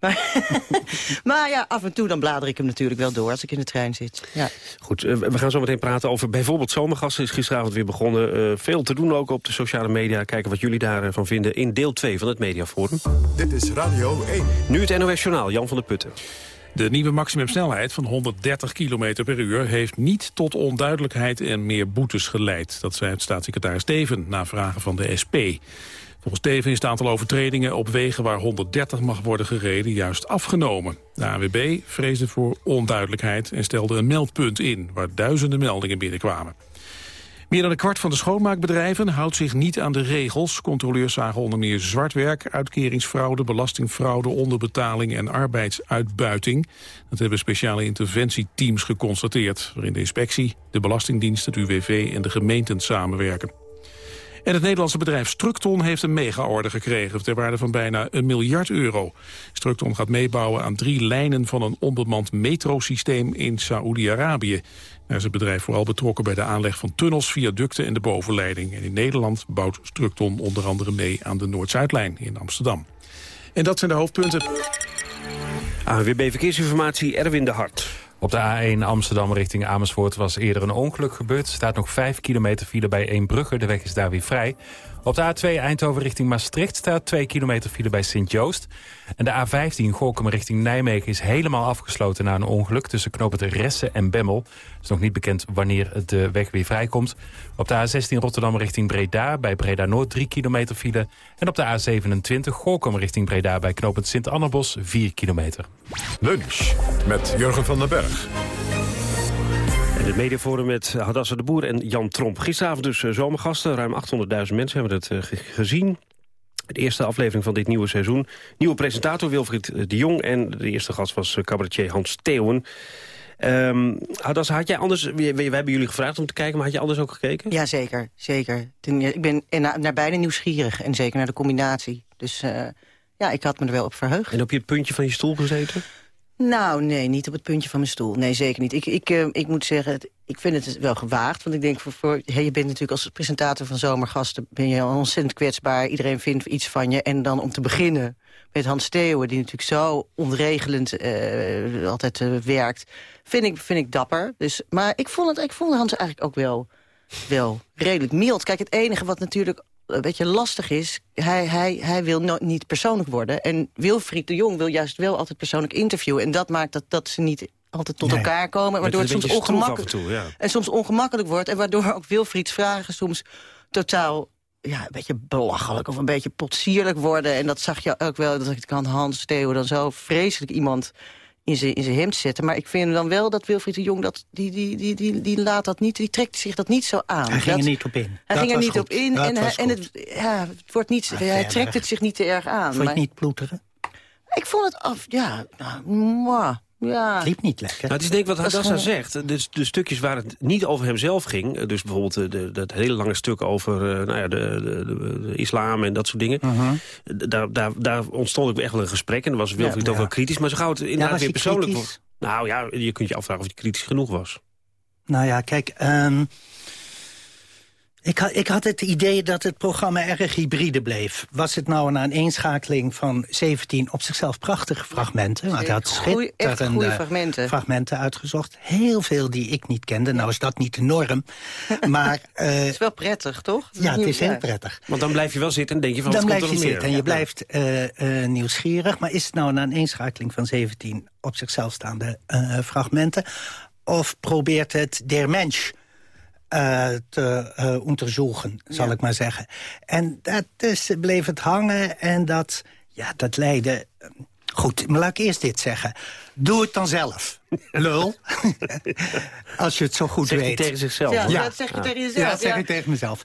Maar, maar ja, af en toe dan blader ik hem natuurlijk wel door als ik in de trein zit. Ja. Goed, eh, we gaan zo meteen praten over bijvoorbeeld zomergasten. is gisteravond weer begonnen. Eh, veel te doen ook op de sociale media. Kijken wat jullie daarvan vinden in deel 2 van het Mediaforum. Dit is Radio 1. Nu het NOS Journaal, Jan van der Putten. De nieuwe maximumsnelheid van 130 km per uur heeft niet tot onduidelijkheid en meer boetes geleid. Dat zei het staatssecretaris Steven na vragen van de SP. Volgens Steven is het aantal overtredingen op wegen waar 130 mag worden gereden juist afgenomen. De AWB vreesde voor onduidelijkheid en stelde een meldpunt in waar duizenden meldingen binnenkwamen. Meer dan een kwart van de schoonmaakbedrijven houdt zich niet aan de regels. Controleurs zagen onder meer zwartwerk, uitkeringsfraude, belastingfraude, onderbetaling en arbeidsuitbuiting. Dat hebben speciale interventieteams geconstateerd, waarin de inspectie, de Belastingdienst, het UWV en de gemeenten samenwerken. En het Nederlandse bedrijf Structon heeft een mega-order gekregen... ter waarde van bijna een miljard euro. Structon gaat meebouwen aan drie lijnen van een onbemand metrosysteem in Saoedi-Arabië. Daar is het bedrijf vooral betrokken bij de aanleg van tunnels, viaducten en de bovenleiding. En in Nederland bouwt Structon onder andere mee aan de Noord-Zuidlijn in Amsterdam. En dat zijn de hoofdpunten. ANWB Verkeersinformatie, Erwin de Hart. Op de A1 Amsterdam richting Amersfoort was eerder een ongeluk gebeurd. Staat nog 5 kilometer file bij Eembrugge. De weg is daar weer vrij. Op de A2 Eindhoven richting Maastricht staat 2 kilometer file bij Sint-Joost. En de A15 Gorkum richting Nijmegen is helemaal afgesloten na een ongeluk... tussen knooppunt Ressen en Bemmel. Het is nog niet bekend wanneer de weg weer vrijkomt. Op de A16 Rotterdam richting Breda bij Breda Noord 3 kilometer file. En op de A27 Gorkum richting Breda bij knooppunt Sint-Annebos 4 kilometer. Lunch met Jurgen van den Berg. En het mediaforum met Hadassa de Boer en Jan Tromp. Gisteravond dus eh, zomergasten. Ruim 800.000 mensen hebben het eh, ge- gezien. De eerste aflevering van dit nieuwe seizoen. Nieuwe presentator Wilfried eh, de Jong. En de eerste gast was cabaretier Hans Theeuwen. Ehm Hadassa, had jij anders... We, hebben jullie gevraagd om te kijken, maar had je anders ook gekeken? Ja, zeker. zeker. Ten- Ik ben en naar, naar beide nieuwsgierig en zeker naar de combinatie. Dus ja, ik had me er wel op verheugd. En op je puntje van je stoel gezeten? Nou, nee, niet op het puntje van mijn stoel. Nee, zeker niet. Ik, ik, eh, ik moet zeggen, ik vind het wel gewaagd. Want ik denk, voor, hè, je bent natuurlijk als presentator van Zomergasten... ben je ontzettend kwetsbaar. Iedereen vindt iets van je. En dan om te beginnen met Hans Theeuwen... die natuurlijk zo onregelend eh, altijd eh, werkt... Vind ik, vind ik dapper. Dus, maar ik vond, het, ik vond Hans eigenlijk ook wel, wel redelijk mild. Kijk, het enige wat natuurlijk een beetje lastig is... hij, hij, hij wil no- niet persoonlijk worden. En Wilfried de Jong wil juist wel altijd persoonlijk interviewen. En dat maakt dat, dat ze niet altijd tot Nee. elkaar komen. Waardoor het soms ongemakkelijk, en toe, ja. en soms ongemakkelijk wordt. En waardoor ook Wilfrieds vragen soms totaal ja, een beetje belachelijk of een beetje potsierlijk worden. En dat zag je ook wel. Dat ik kan Hans Theo dan zo vreselijk iemand in zijn in zijn hemd zetten. Maar ik vind dan wel dat Wilfried de Jong dat die, die, die, die, die laat dat niet, die trekt zich dat niet zo aan. Hij ging Dat- er niet op in. Hij Dat ging er niet goed. op in Dat en, hij, en het, ja, het wordt niet, hij verder. trekt het zich niet te erg aan. Vond je het maar- niet ploeteren? Ik vond het af, ja, nou, mwah, ja. Liep niet lekker. Nou, het is denk ik wat Hadassa gewoon- zegt. De, de stukjes waar het niet over hemzelf ging... dus bijvoorbeeld eh, de, dat hele lange stuk over eh, nou ja, de, de, de- islam en dat soort dingen... Mhm. daar, daar, daar ontstond ook echt wel een gesprek. En dan was Wilfried Ja, ook ja. wel kritisch. Maar zo gauw het inderdaad weer persoonlijk wordt... Nou ja, je kunt je afvragen of hij kritisch genoeg was. Nou ja, kijk, ehm, Ik had, ik had het idee dat het programma erg hybride bleef. Was het nou een aaneenschakeling van 17 op zichzelf prachtige fragmenten? Want hij had Goeie- echt schitterende goede fragmenten. fragmenten uitgezocht. Heel veel die ik niet kende. Nou is dat niet de norm. maar eh, Het is wel prettig, toch? ja, het is heel prettig. Want dan blijf je wel zitten en denk je van... Dan wat komt blijf je er nog zitten en je blijft eh, eh, nieuwsgierig. Maar is het nou een aaneenschakeling van 17 op zichzelf staande eh, fragmenten? Of probeert het der mens eh, te eh, onderzoeken, zal ik maar zeggen. En dat dus bleef het hangen en dat, ja, dat leidde... Goed, maar laat ik eerst dit zeggen. Doe het dan zelf. Lul. Als je het zo goed hij weet. tegen zichzelf, Ja, dat zeg je tegen jezelf, Ja, dat zeg ja. ik tegen mezelf.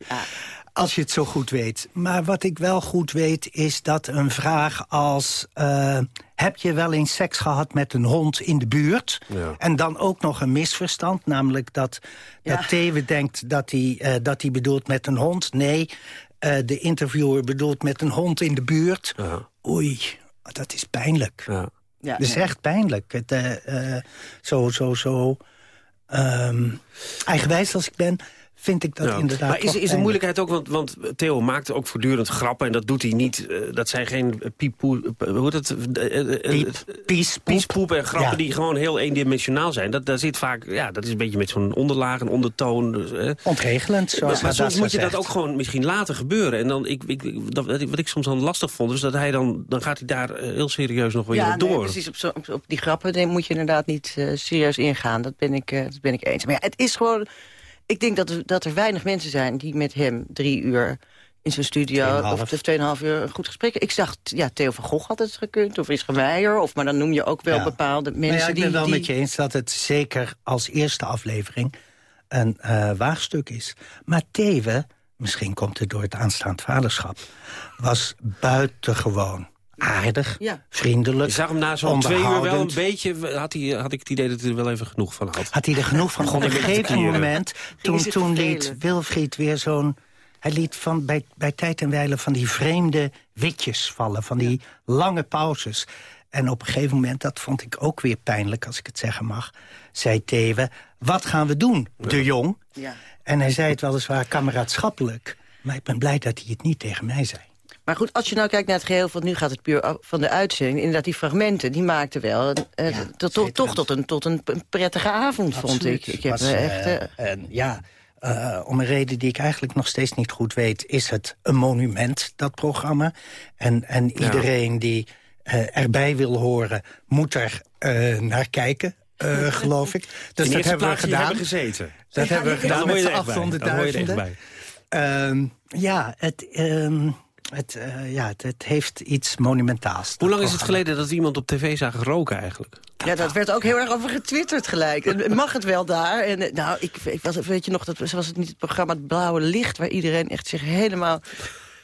Als je het zo goed weet. Maar wat ik wel goed weet is dat een vraag als... eh, heb je wel eens seks gehad met een hond in de buurt? En dan ook nog een misverstand. Namelijk dat, dat Thewe denkt dat hij, eh, dat hij bedoelt met een hond. Nee, eh, de interviewer bedoelt met een hond in de buurt. Oei, dat is pijnlijk. Ja, dat is nee. echt pijnlijk. Het, zo, zo, zo... ehm, eigenwijs als ik ben, vind ik dat Ja. inderdaad Maar is, is de moeilijkheid ook, want, want Theo maakt ook voortdurend grappen... en dat doet hij niet, eh, dat zijn geen pieppoe, hoe heet het? Pies, Piespoep en grappen Ja. die gewoon heel eendimensionaal zijn. Dat, daar zit vaak, ja, dat is een beetje met zo'n onderlaag, een ondertoon. Dus, eh. Ontregelend, zoals maar, soms moet je dat ook gewoon misschien laten gebeuren. En dan, ik, ik, dat, wat ik soms dan lastig vond, is dat hij dan, dan gaat hij daar eh, heel serieus nog weer ja, nee, door. precies. Op, zo- op, op die grappen nee, moet je inderdaad niet eh, serieus ingaan. Dat ben, ik, eh, dat ben ik eens. Maar ja, het is gewoon... Ik denk dat er, dat er weinig mensen zijn die met hem drie uur in zijn studio... Of tweeënhalf uur een goed gesprek... Ik zag, ja, Theo van Gogh had het gekund, of Isra Meijer... of maar dan noem je ook wel Ja. bepaalde Maar mensen ja, ik die... ben wel die... met je eens dat het zeker als eerste aflevering een eh, waagstuk is. Maar Thewe, misschien komt het door het aanstaand vaderschap... was buitengewoon aardig, Ja. vriendelijk, Je zag hem na zo'n twee uur wel een beetje... Had, hij, had ik het idee dat hij er wel even genoeg van had. Had hij er genoeg van? Begon Op een gegeven moment, toen, toen liet. Wilfried weer zo'n... Hij liet van, bij, bij tijd en wijle van die vreemde witjes vallen, van die lange pauzes. En op een gegeven moment, dat vond ik ook weer pijnlijk, als ik het zeggen mag... zei Thewe, wat gaan we doen, de jong? Ja. En hij zei het weliswaar kameraadschappelijk. Maar ik ben blij dat hij het niet tegen mij zei. Maar goed, als je nou kijkt naar het geheel, want nu gaat het puur van de uitzending. Inderdaad, die fragmenten, die maakten wel eh, tot- toch tot een, tot een prettige avond, vond ik. Ik heb Was, eh, eh, echt... eh, en ja, eh, om een reden die ik eigenlijk nog steeds niet goed weet... is het een monument, dat programma. En, en Ja. iedereen die eh, erbij wil horen, moet er eh, naar kijken... eh, geloof ik. Dus dat hebben we gedaan. hebben gezeten. Dat Ja, hebben we gedaan daar met hoor je z'n er echt bij. afronden Daar hoor je er echt duizenden. Ehm, ja, het, ehm, het, eh, ja het, het heeft iets monumentaals. Hoe lang is het geleden dat iemand op tv zagen roken eigenlijk? Ja, dat werd ook heel erg over getwitterd gelijk. En Mag het wel daar? En, eh, nou, ik, ik was, weet je nog, dat was het niet het programma Het Blauwe Licht... waar iedereen echt zich helemaal...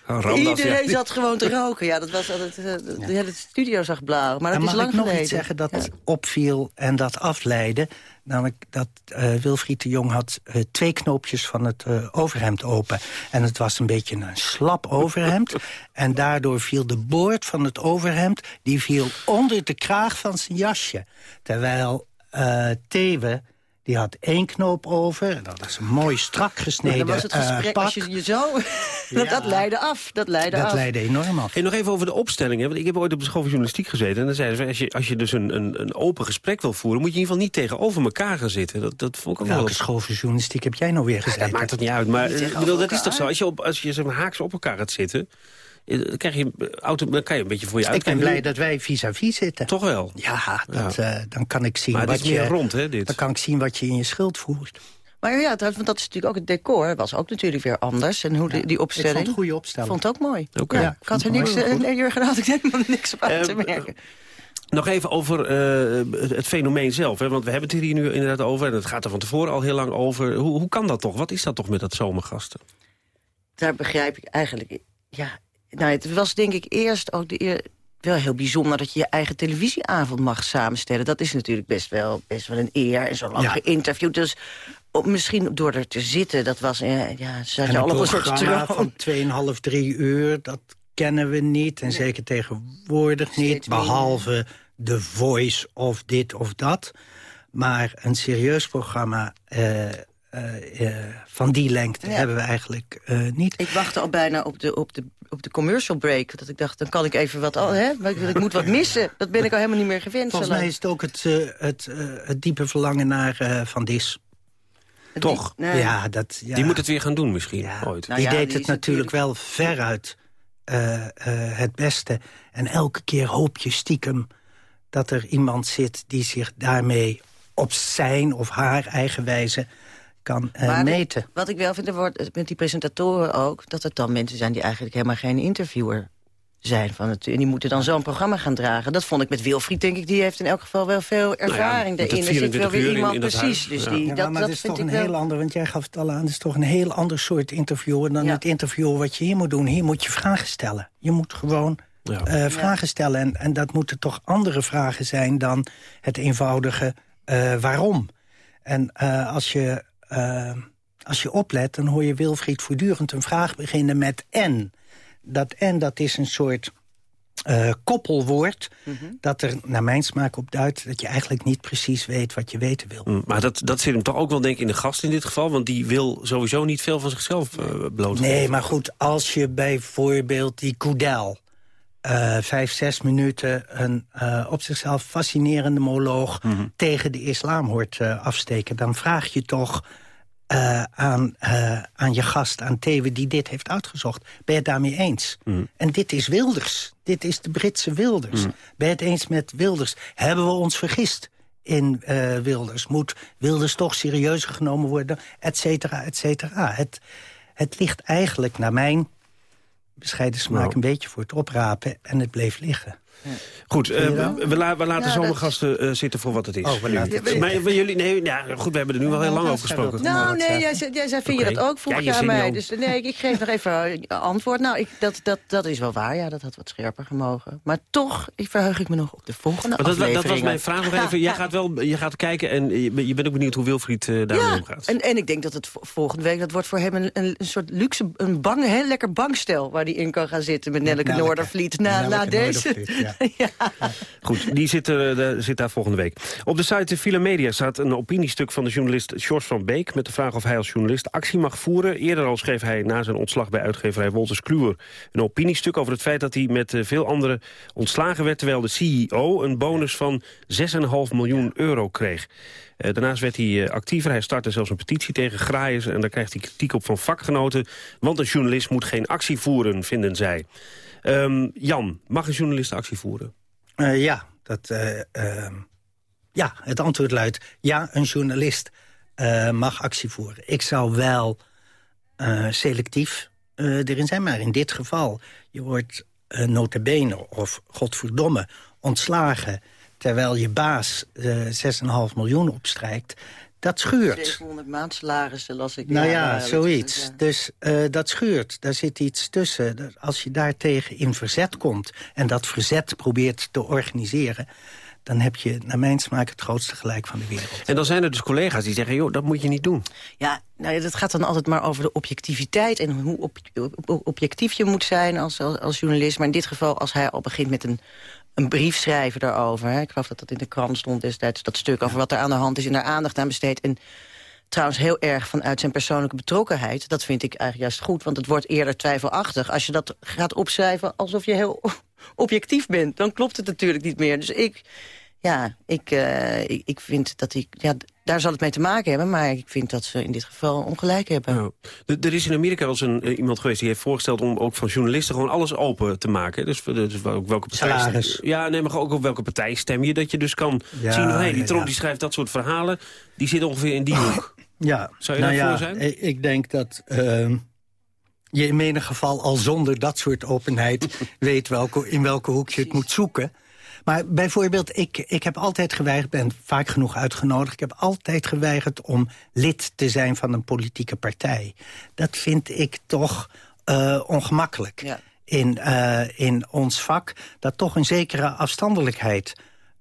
Ramdas, iedereen ja. zat gewoon te roken. Ja, dat was altijd... eh, de hele studio zag blauw. Maar dat en is mag lang ik nog geleden. iets zeggen dat Ja. opviel en dat afleidde? Namelijk dat eh, Wilfried de Jong had eh, twee knoopjes van het eh, overhemd open. En het was een beetje een slap overhemd. en daardoor viel de boord van het overhemd... die viel onder de kraag van zijn jasje. Terwijl Thewe... Die had één knoop over. En dat was een mooi strak Maar gesneden dan was het eh, gesprek, pak. als je je zo... dat, dat leidde af. Dat leidde Dat af. leidde enorm af. En nog even over de opstelling. Hè? Want ik heb ooit op de school van journalistiek gezeten. En dan zeiden ze, als je, als je dus een, een, een open gesprek wil voeren... moet je in ieder geval niet tegenover elkaar gaan zitten. Dat, dat vond ik ook wel... Welke school voor journalistiek heb jij nou weer gezeten? Dat maakt het niet uit. Maar Niet eh, bedoel, dat is toch zo? Als je, op, als je zeg maar, haaks op elkaar gaat zitten... eh, Dan, krijg je, auto, dan kan je een beetje voor je Ik ben uitkijken. blij dat wij vis-à-vis zitten. Toch wel? Ja, dat, Ja. eh, dan kan ik zien Maar wat je... rond, hè, dit? Dan kan ik zien wat je in je schild voert. Maar ja, dat, want dat is natuurlijk ook het decor. was ook natuurlijk weer anders. En hoe die, die opstelling... Ik vond het een goede opstelling. vond het ook mooi. Oké. Ja, Ja, ik had er niks... eh, Nee, Jurgen, had ik helemaal niks op aan te merken. Nog even over eh, het, het fenomeen zelf. Hè? Want we hebben het hier nu inderdaad over. En het gaat er van tevoren al heel lang over. Hoe, hoe kan dat toch? Wat is dat toch met dat zomergasten? Daar begrijp ik eigenlijk... Ja, nou, het was denk ik eerst ook de eer, wel heel bijzonder... dat je je eigen televisieavond mag samenstellen. Dat is natuurlijk best wel, best wel een eer. En zo lang Ja. geïnterviewd. Dus op, misschien door er te zitten, dat was... eh, ja, zat En je een al op een soort stroom. van 2,5, 3 uur, dat kennen we niet. En zeker tegenwoordig niet. Steeds. Behalve The Voice of dit of dat. Maar een serieus programma eh, eh, van die lengte Ja. hebben we eigenlijk niet. Ik wachtte al bijna op de, op, de, op de commercial break. Dat ik dacht, dan kan ik even wat... al- Hè? Maar ik, ik moet wat missen. Dat ben ik al helemaal niet meer gewend. Volgens mij is het ook het, eh, het, eh, het diepe verlangen naar eh, Van Dis. Toch? Nee. Ja, dat, ja. Die moet het weer gaan doen misschien, ooit. die deed het natuurlijk wel veruit eh, eh, het beste. En elke keer hoop je stiekem dat er iemand zit... die zich daarmee op zijn of haar eigen wijze kan eh, Maar meten. Wat ik wel vind, er wordt met die presentatoren ook... dat het dan mensen zijn die eigenlijk helemaal geen interviewer zijn. Van het, en die moeten dan zo'n programma gaan dragen. Dat vond ik met Wilfried, denk ik. Die heeft in elk geval wel veel ervaring met daarin. Er zit wel 24 weer in- iemand in precies. Dus Ja. die, Ja, dat, maar dat is vind toch ik een wel... heel ander, want jij gaf het al aan... het is toch een heel ander soort interviewer dan het interview wat je hier moet doen. Hier moet je vragen stellen. Je moet gewoon eh, vragen stellen. En, en dat moeten toch andere vragen zijn dan het eenvoudige eh, waarom. En eh, als, je, eh, als je oplet, dan hoor je Wilfried voortdurend een vraag beginnen met en. Dat en, dat is een soort eh, koppelwoord... dat er naar mijn smaak op duidt dat je eigenlijk niet precies weet wat je weten wil. Mm, Maar dat, dat zit hem toch ook wel denk ik in de gast in dit geval. Want die wil sowieso niet veel van zichzelf eh blootgeven. Nee, maar goed, als je bijvoorbeeld die Koedel... eh, vijf, zes minuten een eh, op zichzelf fascinerende monoloog... tegen de islam hoort eh, afsteken... dan vraag je toch aan, aan je gast, aan Thewe, die dit heeft uitgezocht... ben je het daarmee eens? En dit is Wilders. Dit is de Britse Wilders. Ben je het eens met Wilders? Hebben we ons vergist in Wilders? Moet Wilders toch serieuzer genomen worden? Et cetera, et cetera. Het, het ligt eigenlijk, naar mijn bescheiden smaak... Nou. een beetje voor het oprapen en het bleef liggen. Goed, eh, we, we la- we laten Ja, zomergasten eh, zitten voor wat het is. Oh, we laten het Nu. Maar maar jullie, nee, ja, goed, we hebben er nu wel heel lang over gesproken. Nou, nee, jij, zei- jij zei, vind je dat ook? Vroeg Ja, je aan mij. nou- Dus nee, ik, ik geef nog even eh, antwoord. Nou, ik, dat, dat, dat is wel waar. Ja, dat had wat scherper gemogen. Maar toch ik verheug ik me nog op de volgende Maar dat, dat was mijn vraag nog even. Jij gaat wel je gaat kijken en je, je bent ook benieuwd hoe Wilfried eh, daarmee Ja, omgaat. en, en ik denk dat het vo- volgende week... dat wordt voor hem een, een, een soort luxe, een bang, heel lekker bankstel... waar hij in kan gaan zitten met Nelleke Nelleke. Noordervliet. Na, na Nelleke Noordervliet, Goed, die zit, de- zit daar volgende week. Op de site File Media staat een opiniestuk van de journalist George van Beek... met de vraag of hij als journalist actie mag voeren. Eerder al schreef hij na zijn ontslag bij uitgeverij Wolters Kluwer... een opiniestuk over het feit dat hij met eh, veel anderen ontslagen werd... terwijl de CEO een bonus van 6,5 miljoen euro kreeg. Eh, daarnaast werd hij eh, actiever. Hij startte zelfs een petitie tegen graaiers... en daar krijgt hij kritiek op van vakgenoten... want een journalist moet geen actie voeren, vinden zij. Ehm, Jan, mag een journalist actie voeren? Eh, ja, dat, eh, ehm, ja, het antwoord luidt... ja, een journalist eh, mag actie voeren. Ik zou wel selectief erin zijn, maar in dit geval... je wordt uh, notabene of godverdomme ontslagen... terwijl je baas eh 6,5 miljoen opstrijkt... Dat schuurt. 700 maandsalarissen las ik. Nou ja, zoiets. ja. Dus eh, dat schuurt. Daar zit iets tussen. Dat Als je daartegen in verzet komt... en dat verzet probeert te organiseren... dan heb je naar mijn smaak het grootste gelijk van de wereld. En dan zijn er dus collega's die zeggen, joh, dat moet je niet doen. Ja, nou, ja, dat gaat dan altijd maar over de objectiviteit... en hoe objectief je moet zijn als, als, als journalist. Maar in dit geval, als hij al begint met een, een brief schrijven daarover... Hè, ik geloof dat dat in de krant stond destijds... dat stuk over wat er aan de hand is en daar aandacht aan besteedt... En, Trouwens heel erg vanuit zijn persoonlijke betrokkenheid. Dat vind ik eigenlijk juist goed, want het wordt eerder twijfelachtig. Als je dat gaat opschrijven alsof je heel objectief bent... dan klopt het natuurlijk niet meer. Dus ik, ja, ik, eh, ik, ik vind dat ik... Ja, daar zal het mee te maken hebben, maar ik vind dat ze in dit geval ongelijk hebben. Ja. Er- Er is in Amerika wel eens een, eh, iemand geweest die heeft voorgesteld... om ook van journalisten gewoon alles open te maken. Dus, voor de- dus wel- welke partij... Salaris. Ja, nee, maar ook op welke partij stem je. Dat je dus kan Ja, zien hey, die ja, Trump ja. die schrijft dat soort verhalen. Die zit ongeveer in die hoek. Ja, Zou je nou daarvoor ja, zijn? Ik, ik denk dat ehm, je in menig geval al zonder dat soort openheid... weet welke, in welke hoek je het moet zoeken. Maar bijvoorbeeld, ik, ik heb altijd geweigerd, ben vaak genoeg uitgenodigd... ik heb altijd geweigerd om lid te zijn van een politieke partij. Dat vind ik toch eh, ongemakkelijk. In, eh, in ons vak, dat toch een zekere afstandelijkheid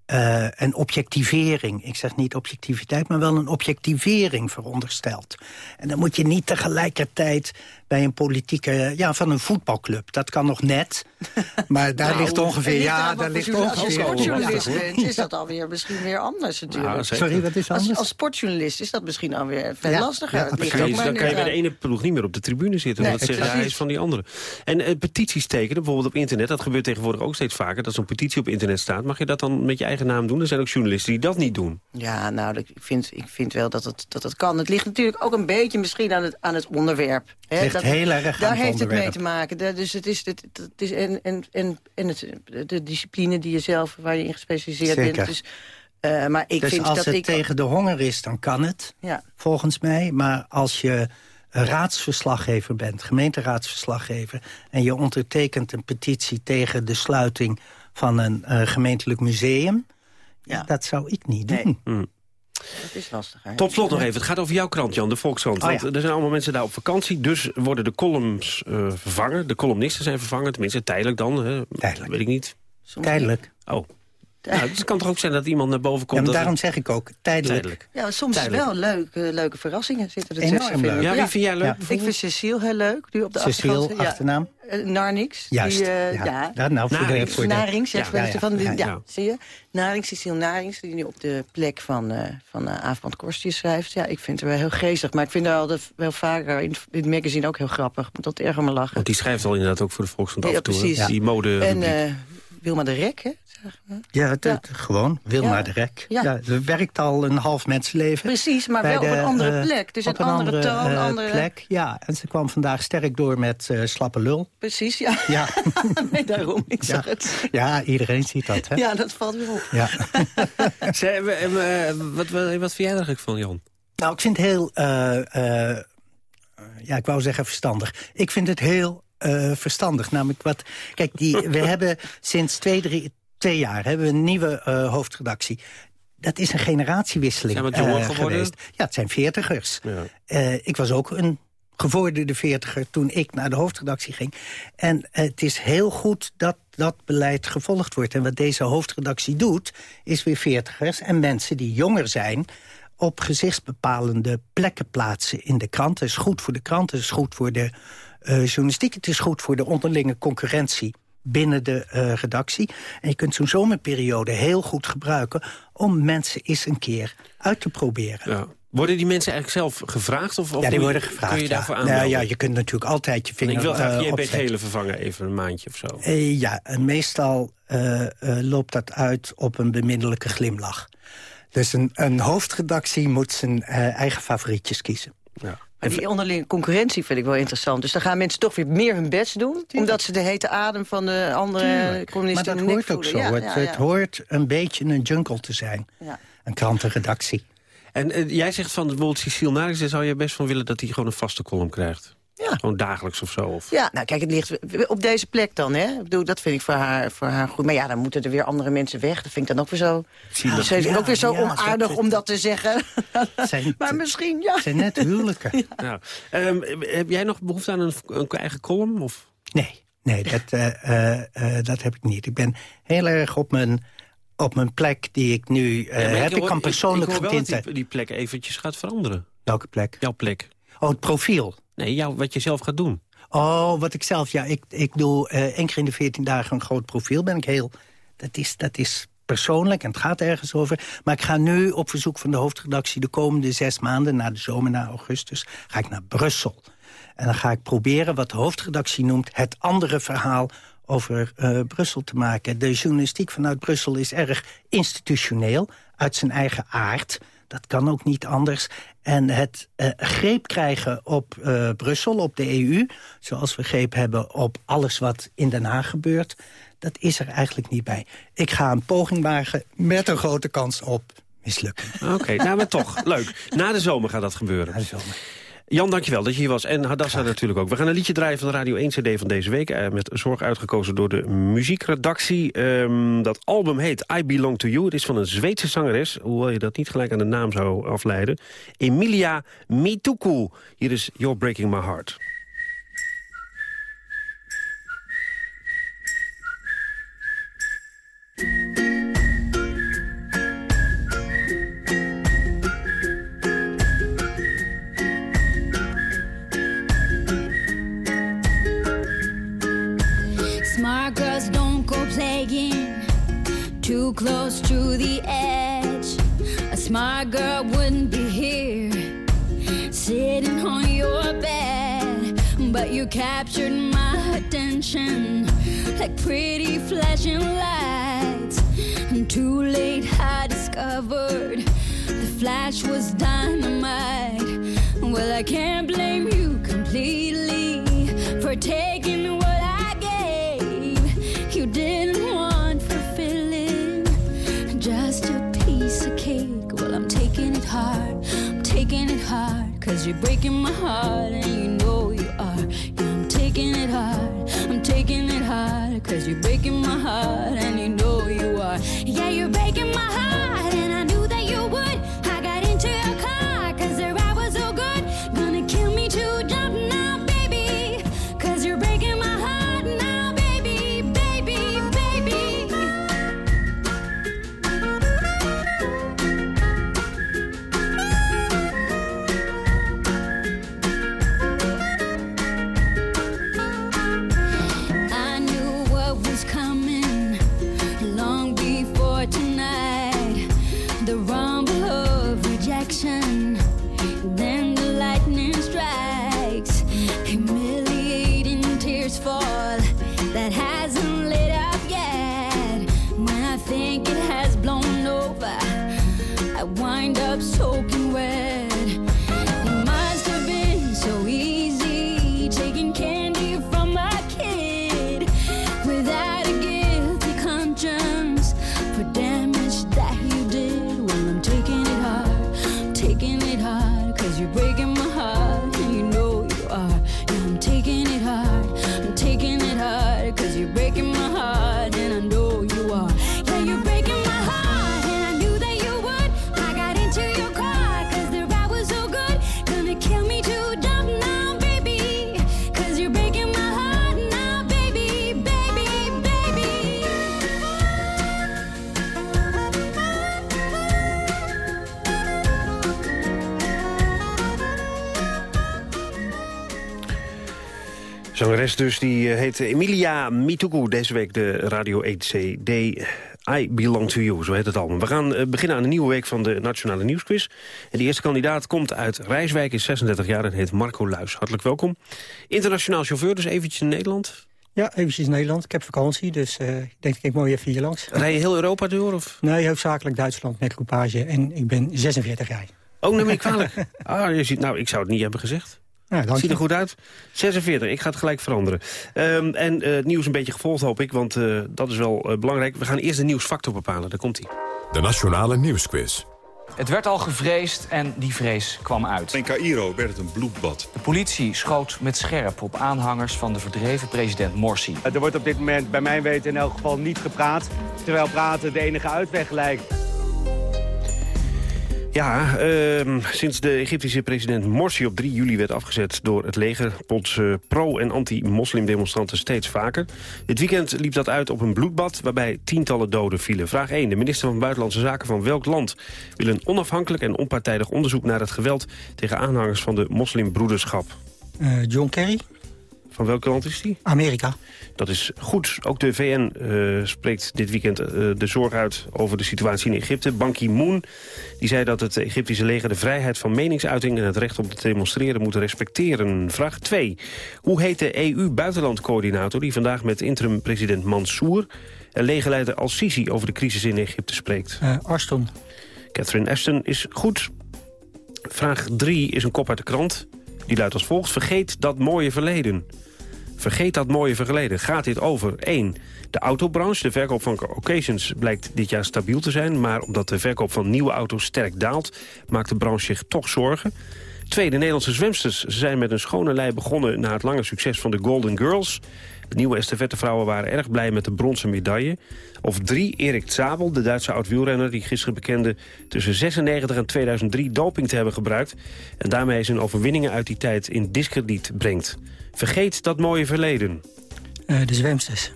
eh, en objectivering, ik zeg niet objectiviteit... maar wel een objectivering veronderstelt. En dan moet je niet tegelijkertijd bij een politieke... Ja, van een voetbalclub. Dat kan nog net. Maar daar Nou, ligt ongeveer... Ja, daar ligt ongeveer... Als sportjournalist bent, is dat alweer misschien weer anders natuurlijk. Nou. Sorry, wat is Als, anders? als sportjournalist is dat misschien alweer veel Ja, lastiger. ja, Dan kan, je, maar dan kan je net bij de ene ploeg niet meer op de tribune zitten. Nee, want dat zeggen hij is van die andere. En eh, petities tekenen, bijvoorbeeld op internet. Dat gebeurt tegenwoordig ook steeds vaker. Dat zo'n petitie op internet staat. Mag je dat dan met je eigen naam doen? Er zijn ook journalisten die dat niet doen. Ja, nou, ik vind, ik vind wel dat het, dat het kan. Het ligt natuurlijk ook een beetje misschien aan het, aan het onderwerp. Hè? Dat, heel erg Daar heeft het mee te maken. Dat- Dus het is, het, het is en, en, en, en het, de discipline die je zelf, waar je in gespecialiseerd Zeker. bent. Dus, eh, maar ik dus vind als dat het ik... tegen de honger is, dan kan het, Ja. volgens mij. Maar als je raadsverslaggever bent, gemeenteraadsverslaggever... en je ondertekent een petitie tegen de sluiting van een eh, gemeentelijk museum... Ja. dat zou ik niet doen. Dat is lastig. hè? Tot slot nog even. Het gaat over jouw krant, Jan, de Volkskrant. Oh, ja. er zijn allemaal mensen daar op vakantie. Dus worden de columns eh, vervangen. De columnisten zijn vervangen. Tenminste, tijdelijk dan. Hè. Tijdelijk. Weet ik niet. Tijdelijk. Oh. Nou, dus het kan toch ook zijn dat iemand naar boven Ja, komt. dat daarom het- zeg ik ook, tijdelijk. Tijdelijk. Ja, soms Tijdelijk. wel leuke, leuke verrassingen zitten er Enorm tussen. leuk. Ja, wie vind jij leuk Ja. Ik vind Cecile heel leuk, nu op de Cecile, achtergrond. Ja. achternaam. Eh, Narnix. Juist, Die, eh, ja. ja. Ja, nou, voor de- Narings, voor de- Narings, ja, Ja, ja, ja. van de, ja, Ja, ja. zie je? Narings, Cecile Narings, die nu op de plek van, eh van uh, Korstje schrijft. Ja, ik vind het wel heel geestig. Maar ik vind haar altijd wel vaker in, in het magazine ook heel grappig. Want dat erger me lachen. Want die schrijft al inderdaad ook voor de Volkskrant af Ja, en toe. precies. Die mode En eh, Wilma de Rek, hè? Ja, het, het- gewoon, Wilma Ja. de Rek. Ja. Ja. ze werkt al een half mensenleven. Precies, maar wel op een andere eh, plek. Dus op een andere toon, eh, andere- plek, ja. En ze kwam vandaag sterk door met eh, slappe lul. Precies, ja. Ja. nee, daarom, ik zag Ja. het. ja, iedereen ziet dat, hè? Ja, dat valt weer op. Ja. Zij, eh, wat, wat, wat vind jij eigenlijk van, Jan? Nou, ik vind het heel... eh, eh, ja, ik wou zeggen verstandig. Ik vind het heel eh, verstandig. Namelijk wat... Kijk, die, we hebben sinds twee, drie, twee jaar hebben we een nieuwe eh, hoofdredactie. Dat is een generatiewisseling Zijn we eh, geweest. Ja, het zijn veertigers. Ja. Ik was ook een gevorderde veertiger toen ik naar de hoofdredactie ging. En het is heel goed dat dat beleid gevolgd wordt. En wat deze hoofdredactie doet, is weer veertigers en mensen die jonger zijn op gezichtsbepalende plekken plaatsen in de krant. Het is goed voor de krant, het is goed voor de journalistiek... het is goed voor de onderlinge concurrentie binnen de eh, redactie. En je kunt zo'n zomerperiode heel goed gebruiken... om mensen eens een keer uit te proberen. Ja. Worden die mensen eigenlijk zelf gevraagd? Of, of ja, die worden gevraagd. Kun je ja. daarvoor Nou aanmelden? ja, je kunt natuurlijk altijd je vinger ik wil graag eh, JP. Gele vervangen, even een maandje of zo. Eh, ja, en meestal eh, eh, loopt dat uit op een bemiddelijke glimlach. Dus een, een hoofdredactie moet zijn eh, eigen favorietjes kiezen. Ja. Maar die onderlinge concurrentie vind ik wel interessant. Dus dan gaan mensen toch weer meer hun best doen. Omdat ze de hete adem van de andere Tuurlijk. communisten Maar dat hoort ook zo. Ja, het, ja, ja. het hoort een beetje een jungle te zijn. Ja. Een krantenredactie. En eh, jij zegt van bijvoorbeeld Cecile daar zou je best van willen dat hij gewoon een vaste column krijgt. Ja. Gewoon dagelijks of zo. Of... Ja, nou kijk, het ligt op deze plek dan, hè. Ik bedoel, dat vind ik voor haar, voor haar goed. Maar ja, dan moeten er weer andere mensen weg. Dat vind ik dan ook weer zo... Ze is Ja, ook weer zo ja, onaardig om dat te zeggen. Zijn, maar misschien, ja. zijn net huwelijken. Ja. Ehm, heb jij nog behoefte aan een, een eigen column? Of? Nee, nee dat, eh, eh, eh, dat heb ik niet. Ik ben heel erg op mijn, op mijn plek die ik nu eh, Ja, heb. Ik, kan persoonlijk ik, hoor wel dat getint die, die plek eventjes gaat veranderen. Welke plek? Jouw plek. Oh, het profiel. Nee, jou, wat je zelf gaat doen. Oh, wat ik zelf, ja, ik, ik doe eh één keer in de 14 dagen een groot profiel. Ben ik heel, dat is, dat is persoonlijk en het gaat ergens over. Maar ik ga nu op verzoek van de hoofdredactie de komende zes maanden... na de zomer, na augustus, ga ik naar Brussel. En dan ga ik proberen wat de hoofdredactie noemt... het andere verhaal over eh, Brussel te maken. De journalistiek vanuit Brussel is erg institutioneel, uit zijn eigen aard... Dat kan ook niet anders. En het eh, greep krijgen op eh, Brussel, op de EU... zoals we greep hebben op alles wat in Den Haag gebeurt... dat is er eigenlijk niet bij. Ik ga een poging wagen met een grote kans op mislukken. Oké, nou maar toch, leuk. Na de zomer gaat dat gebeuren. Na de zomer. Jan, dankjewel dat je hier was. En Hadassa natuurlijk ook. We gaan een liedje draaien van de Radio 1 CD van deze week. eh, met zorg uitgekozen door de muziekredactie. Ehm, dat album heet I Belong To You. Het is van een Zweedse zangeres. Hoewel je dat niet gelijk aan de naam zou afleiden. Emilia Mituku. Hier is You're Breaking My Heart. Close to the edge. A smart girl wouldn't be here, sitting on your bed. But you captured my attention like pretty flashing lights. And too late, I discovered the flash was dynamite. Well, I can't blame you completely you're breaking my heart, and you know you are. Yeah, I'm taking it hard, I'm taking it hard, cause you're breaking my heart, and Zangeres dus, die eh, heet Emilia Mituku. Deze week de Radio 1 CD I Belong To You, zo heet het album. We gaan eh, beginnen aan een nieuwe week van de Nationale Nieuwsquiz. En de eerste kandidaat komt uit Rijswijk, is 36 jaar en heet Marco Luis. Hartelijk welkom. Internationaal chauffeur, dus eventjes in Nederland. Ja, eventjes in Nederland. Ik heb vakantie, dus eh, ik denk ik mooi even hier langs. Rij je heel Europa door? Of? Nee, hoofdzakelijk Duitsland met groepage. En ik ben 46 jaar. Oh, neem me kwalijk. ah, je ziet, nou, ik zou het niet hebben gezegd. Ja, Ziet je. er goed uit. 46, ik ga het gelijk veranderen. Ehm, en eh, het nieuws een beetje gevolgd, hoop ik, want eh, dat is wel eh, belangrijk. We gaan eerst de nieuwsfactor bepalen, daar komt hij. De Nationale Nieuwsquiz. Het werd al gevreesd en die vrees kwam uit. In Cairo werd het een bloedbad. De politie schoot met scherp op aanhangers van de verdreven president Morsi. Er wordt op dit moment bij mijn weten in elk geval niet gepraat. Terwijl praten de enige uitweg lijkt. Ja, ehm, sinds de Egyptische president Morsi op 3 juli werd afgezet door het leger... plotsen pro- en anti-moslimdemonstranten steeds vaker. Dit weekend liep dat uit op een bloedbad waarbij tientallen doden vielen. Vraag 1. De minister van Buitenlandse Zaken van welk land... wil een onafhankelijk en onpartijdig onderzoek naar het geweld... tegen aanhangers van de moslimbroederschap? Eh, John Kerry, Van welk land is die? Amerika. Dat is goed. Ook de VN eh, spreekt dit weekend eh, de zorg uit over de situatie in Egypte. Ban Ki-moon die zei dat het Egyptische leger de vrijheid van meningsuiting... en het recht om te demonstreren moet respecteren. Vraag 2. Hoe heet de EU-buitenlandcoördinator die vandaag met interim-president Mansour... en legerleider al-Sisi over de crisis in Egypte spreekt? Eh Ashton. Catherine Ashton is goed. Vraag 3 is een kop uit de krant. Die luidt als volgt. Vergeet dat mooie verleden. Vergeet dat mooie verleden. Gaat dit over 1. De autobranche. De verkoop van occasions blijkt dit jaar stabiel te zijn... maar omdat de verkoop van nieuwe auto's sterk daalt... maakt de branche zich toch zorgen. 2. De Nederlandse zwemsters zijn met een schone lei begonnen... na het lange succes van de Golden Girls. De nieuwe estafettevrouwen waren erg blij met de bronzen medaille. Of 3. Erik Zabel, de Duitse oud-wielrenner... die gisteren bekende tussen 96 en 2003 doping te hebben gebruikt... en daarmee zijn overwinningen uit die tijd in diskrediet brengt. Vergeet dat mooie verleden. Eh, de zwemsters.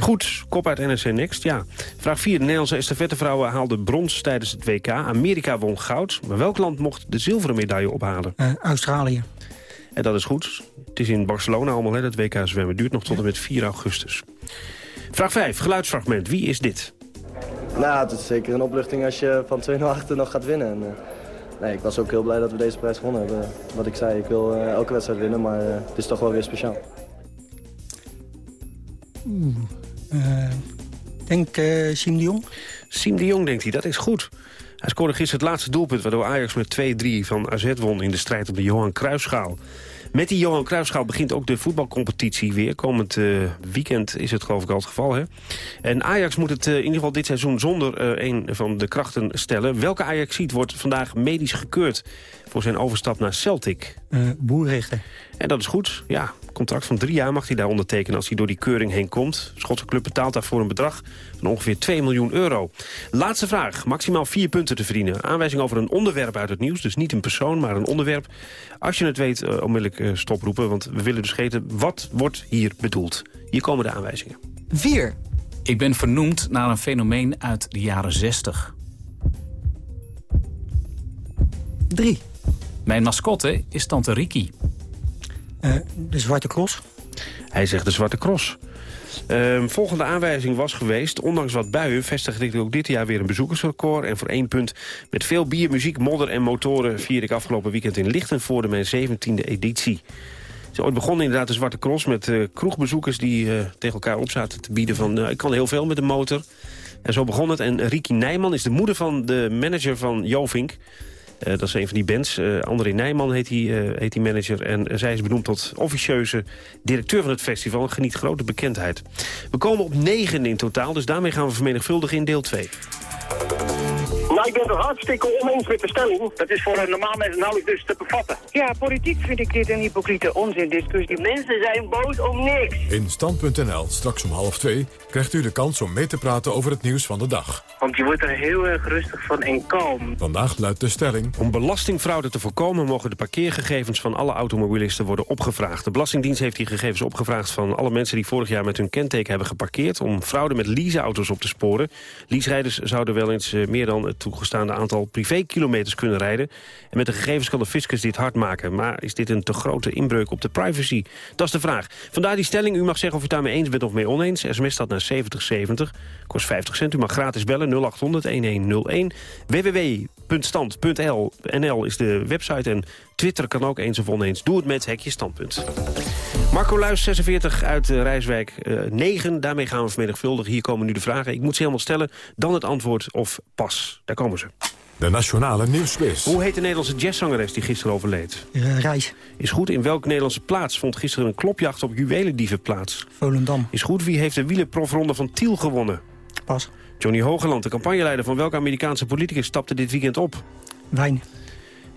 Goed, kop uit NRC Next, ja. Vraag 4. De Nederlandse estafettevrouwen haalden brons tijdens het WK. Amerika won goud. Maar welk land mocht de zilveren medaille ophalen? Eh, Australië. En dat is goed. Het is in Barcelona allemaal, hè, dat WK zwemmen. duurt nog tot en met 4 augustus. Vraag 5. Geluidsfragment. Wie is dit? Nou, het is zeker een opluchting als je van 2-0 achter nog gaat winnen. En, eh, nee, ik was ook heel blij dat we deze prijs gewonnen hebben. Wat ik zei, ik wil eh, elke wedstrijd winnen, maar eh, het is toch wel weer speciaal. Oeh, denk eh Siem de Jong? Siem de Jong denkt hij, dat is goed. Hij scoorde gisteren het laatste doelpunt... waardoor Ajax met 2-3 van AZ won in de strijd om de Johan Cruijffschaal. Met die Johan Cruijffschaal begint ook de voetbalcompetitie weer. Komend eh, weekend is het geloof ik al het geval. Hè? En Ajax moet het eh, in ieder geval dit seizoen zonder eh, een van de krachten stellen. Welke Ajax-ziet wordt vandaag medisch gekeurd voor zijn overstap naar Celtic? Uh, boerrichter. En dat is goed. Ja, contract van drie jaar mag hij daar ondertekenen als hij door die keuring heen komt. De Schotse club betaalt daarvoor een bedrag van ongeveer 2 miljoen euro. Laatste vraag. Maximaal vier punten te verdienen. Aanwijzing over een onderwerp uit het nieuws. Dus niet een persoon, maar een onderwerp. Als je het weet, uh, onmiddellijk uh, stoproepen. Want we willen dus weten, wat wordt hier bedoeld? Hier komen de aanwijzingen. 4. Ik ben vernoemd naar een fenomeen uit de jaren 60. 3. Mijn mascotte is Tante Riki. Uh, de Zwarte Cross. Hij zegt de Zwarte Cross. Uh, volgende aanwijzing was geweest... ondanks wat buien vestigde ik ook dit jaar weer een bezoekersrecord... en voor één punt met veel bier, muziek, modder en motoren... vier ik afgelopen weekend in Lichtenvoorde mijn 17e editie. Het is ooit begonnen inderdaad de Zwarte Cross met uh, kroegbezoekers... die uh, tegen elkaar op zaten te bieden van... ik kan heel veel met de motor. En zo begon het. En Riki Nijman is de moeder van de manager van Jovink... Uh, dat is een van die bands. Uh, André Nijman heet die, uh, heet die manager. En zij is benoemd tot officieuze directeur van het festival. En geniet grote bekendheid. We komen op negen in totaal. Dus daarmee gaan we vermenigvuldigen in deel 2. Nou, ik ben het hartstikke oneens met de stelling. Dat is voor een normaal mens nauwelijks dus te bevatten. Ja, politiek vind ik dit een hypocriete onzindiscussie. Mensen zijn boos om niks. In Stand.nl, straks om half twee, krijgt u de kans om mee te praten over het nieuws van de dag. Want je wordt er heel erg rustig van en kalm. Vandaag luidt de stelling... Om belastingfraude te voorkomen mogen de parkeergegevens van alle automobilisten worden opgevraagd. De Belastingdienst heeft die gegevens opgevraagd van alle mensen die vorig jaar met hun kenteken hebben geparkeerd... om fraude met leaseauto's op te sporen. Leaserijders zouden wel eens meer dan het toegestaande aantal privékilometers kunnen rijden. En met de gegevens kan de fiscus dit hard maken. Maar is dit een te grote inbreuk op de privacy? Dat is de vraag. Vandaar die stelling. U mag zeggen of u daarmee eens bent of mee oneens. SMS staat naar 7070. Kost 50 cent. U mag gratis bellen 0800 1101. www.stand.nl is de website. En Twitter kan ook eens of oneens. Doe het met Hekje Standpunt. Marco Luis, 46 uit uh, Rijswijk, uh, 9. Daarmee gaan we vermenigvuldigen. Hier komen nu de vragen. Ik moet ze helemaal stellen. Dan het antwoord of pas. Daar komen ze. De Nationale Nieuwsquiz. Hoe heet de Nederlandse jazzzangeres die gisteren overleed? Uh, Reis. Is goed. In welke Nederlandse plaats vond gisteren een klopjacht op juwelendieven plaats? Volendam. Is goed. Wie heeft de wielerprofronde van Tiel gewonnen? Pas. Johnny Hogeland, de campagneleider van welke Amerikaanse politicus, stapte dit weekend op? Wijn.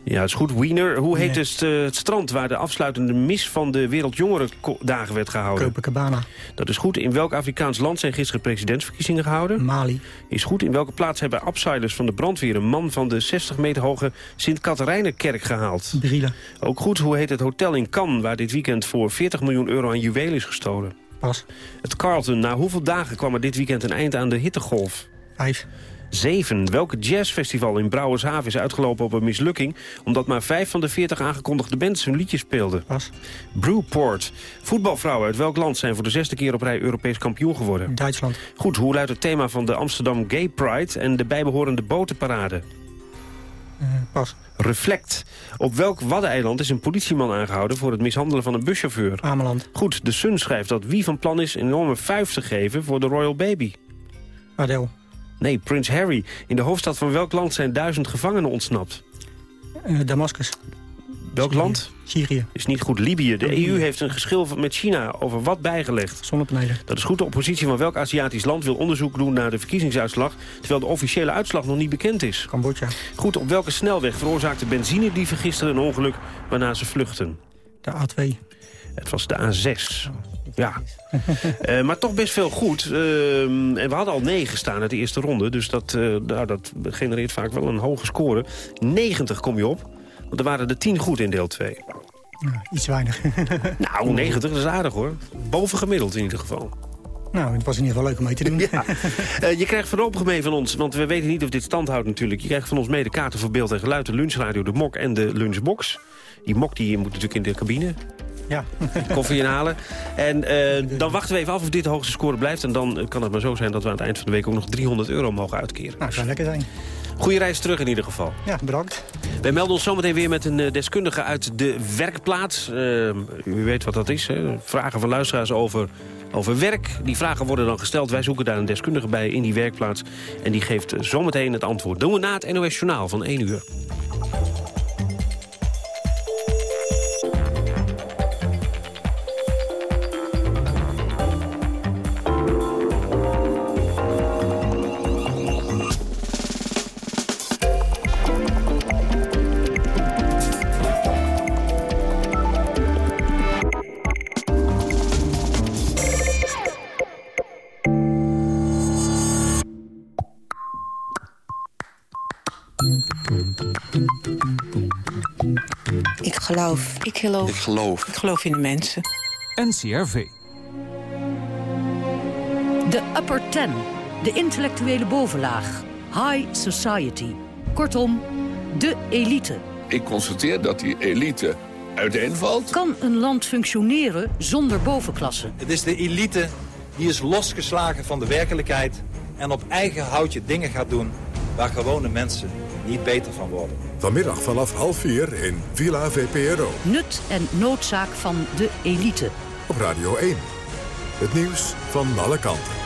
Ja, is goed. Wiener. Hoe heet nee. het, uh, het strand waar de afsluitende mis van de Wereldjongerendagen werd gehouden? Copacabana. Dat is goed. In welk Afrikaans land zijn gisteren presidentsverkiezingen gehouden? Mali. Is goed. In welke plaats hebben abseilers van de brandweer... een man van de 60 meter hoge Sint-Katharijnenkerk gehaald? Brielen. Ook goed. Hoe heet het hotel in Cannes... waar dit weekend voor 40 miljoen euro aan juwelen is gestolen? Pas. Het Carlton. Na hoeveel dagen kwam er dit weekend een eind aan de hittegolf? Vijf. 7. Welke jazzfestival in Brouwershaven is uitgelopen op een mislukking... omdat maar vijf van de 40 aangekondigde bands hun liedjes speelden? Pas. Brewport. Voetbalvrouwen uit welk land zijn voor de zesde keer op rij Europees kampioen geworden? Duitsland. Goed, hoe luidt het thema van de Amsterdam Gay Pride... en de bijbehorende botenparade? Uh, pas. Reflect. Op welk waddeneiland is een politieman aangehouden... voor het mishandelen van een buschauffeur? Ameland. Goed, de Sun schrijft dat wie van plan is... een enorme vuist te geven voor de Royal Baby? Adele. Nee, Prins Harry. In de hoofdstad van welk land zijn duizend gevangenen ontsnapt? Uh, Damascus. Welk Syrië. land? Syrië. Is niet goed. Libië. De. EU heeft een geschil met China over wat bijgelegd. Zonnepanelen. Dat is goed. De oppositie van welk Aziatisch land wil onderzoek doen naar de verkiezingsuitslag... terwijl de officiële uitslag nog niet bekend is? Cambodja. Goed. Op welke snelweg veroorzaakte benzinedieven gisteren een ongeluk waarna ze vluchten? De A2. Het was de A6. Ja, uh, maar toch best veel goed. Uh, en we hadden al 9 staan uit de eerste ronde. Dus dat, uh, nou, dat genereert vaak wel een hoge score. 90 kom je op. Want er waren er 10 goed in deel 2. Nou, iets weinig. nou, 90 dat is aardig hoor. Boven gemiddeld in ieder geval. Nou, het was in ieder geval leuk om mee te doen. Ja. Uh, je krijgt voorlopig mee van ons, want we weten niet of dit stand houdt natuurlijk. Je krijgt van ons mee de kaarten voor beeld en geluid, de lunchradio, de mok en de lunchbox. Die mok die moet natuurlijk in de cabine. Ja. koffie inhalen. En eh, dan wachten we even af of dit de hoogste score blijft. En dan kan het maar zo zijn dat we aan het eind van de week ook nog 300 euro mogen uitkeren. Nou, zou lekker zijn. Goeie reis terug in ieder geval. Ja, bedankt. Wij melden ons zometeen weer met een eh, deskundige uit de werkplaats. Uh, u weet wat dat is, hè? Vragen van luisteraars over, over werk. Die vragen worden dan gesteld. Wij zoeken daar een deskundige bij in die werkplaats. En die geeft zometeen het antwoord. Doen we na het NOS Journaal van 1 uur. Geloof. Ik geloof. Ik geloof. Ik geloof in de mensen. NCRV. De upper ten. De intellectuele bovenlaag. High society. Kortom, de elite. Ik constateer dat die elite uiteenvalt. Kan een land functioneren zonder bovenklasse? Het is de elite die is losgeslagen van de werkelijkheid... en op eigen houtje dingen gaat doen waar gewone mensen niet beter van worden. Vanmiddag vanaf half vier in Villa VPRO. Nut en noodzaak van de elite. Op Radio 1. Het nieuws van alle kanten.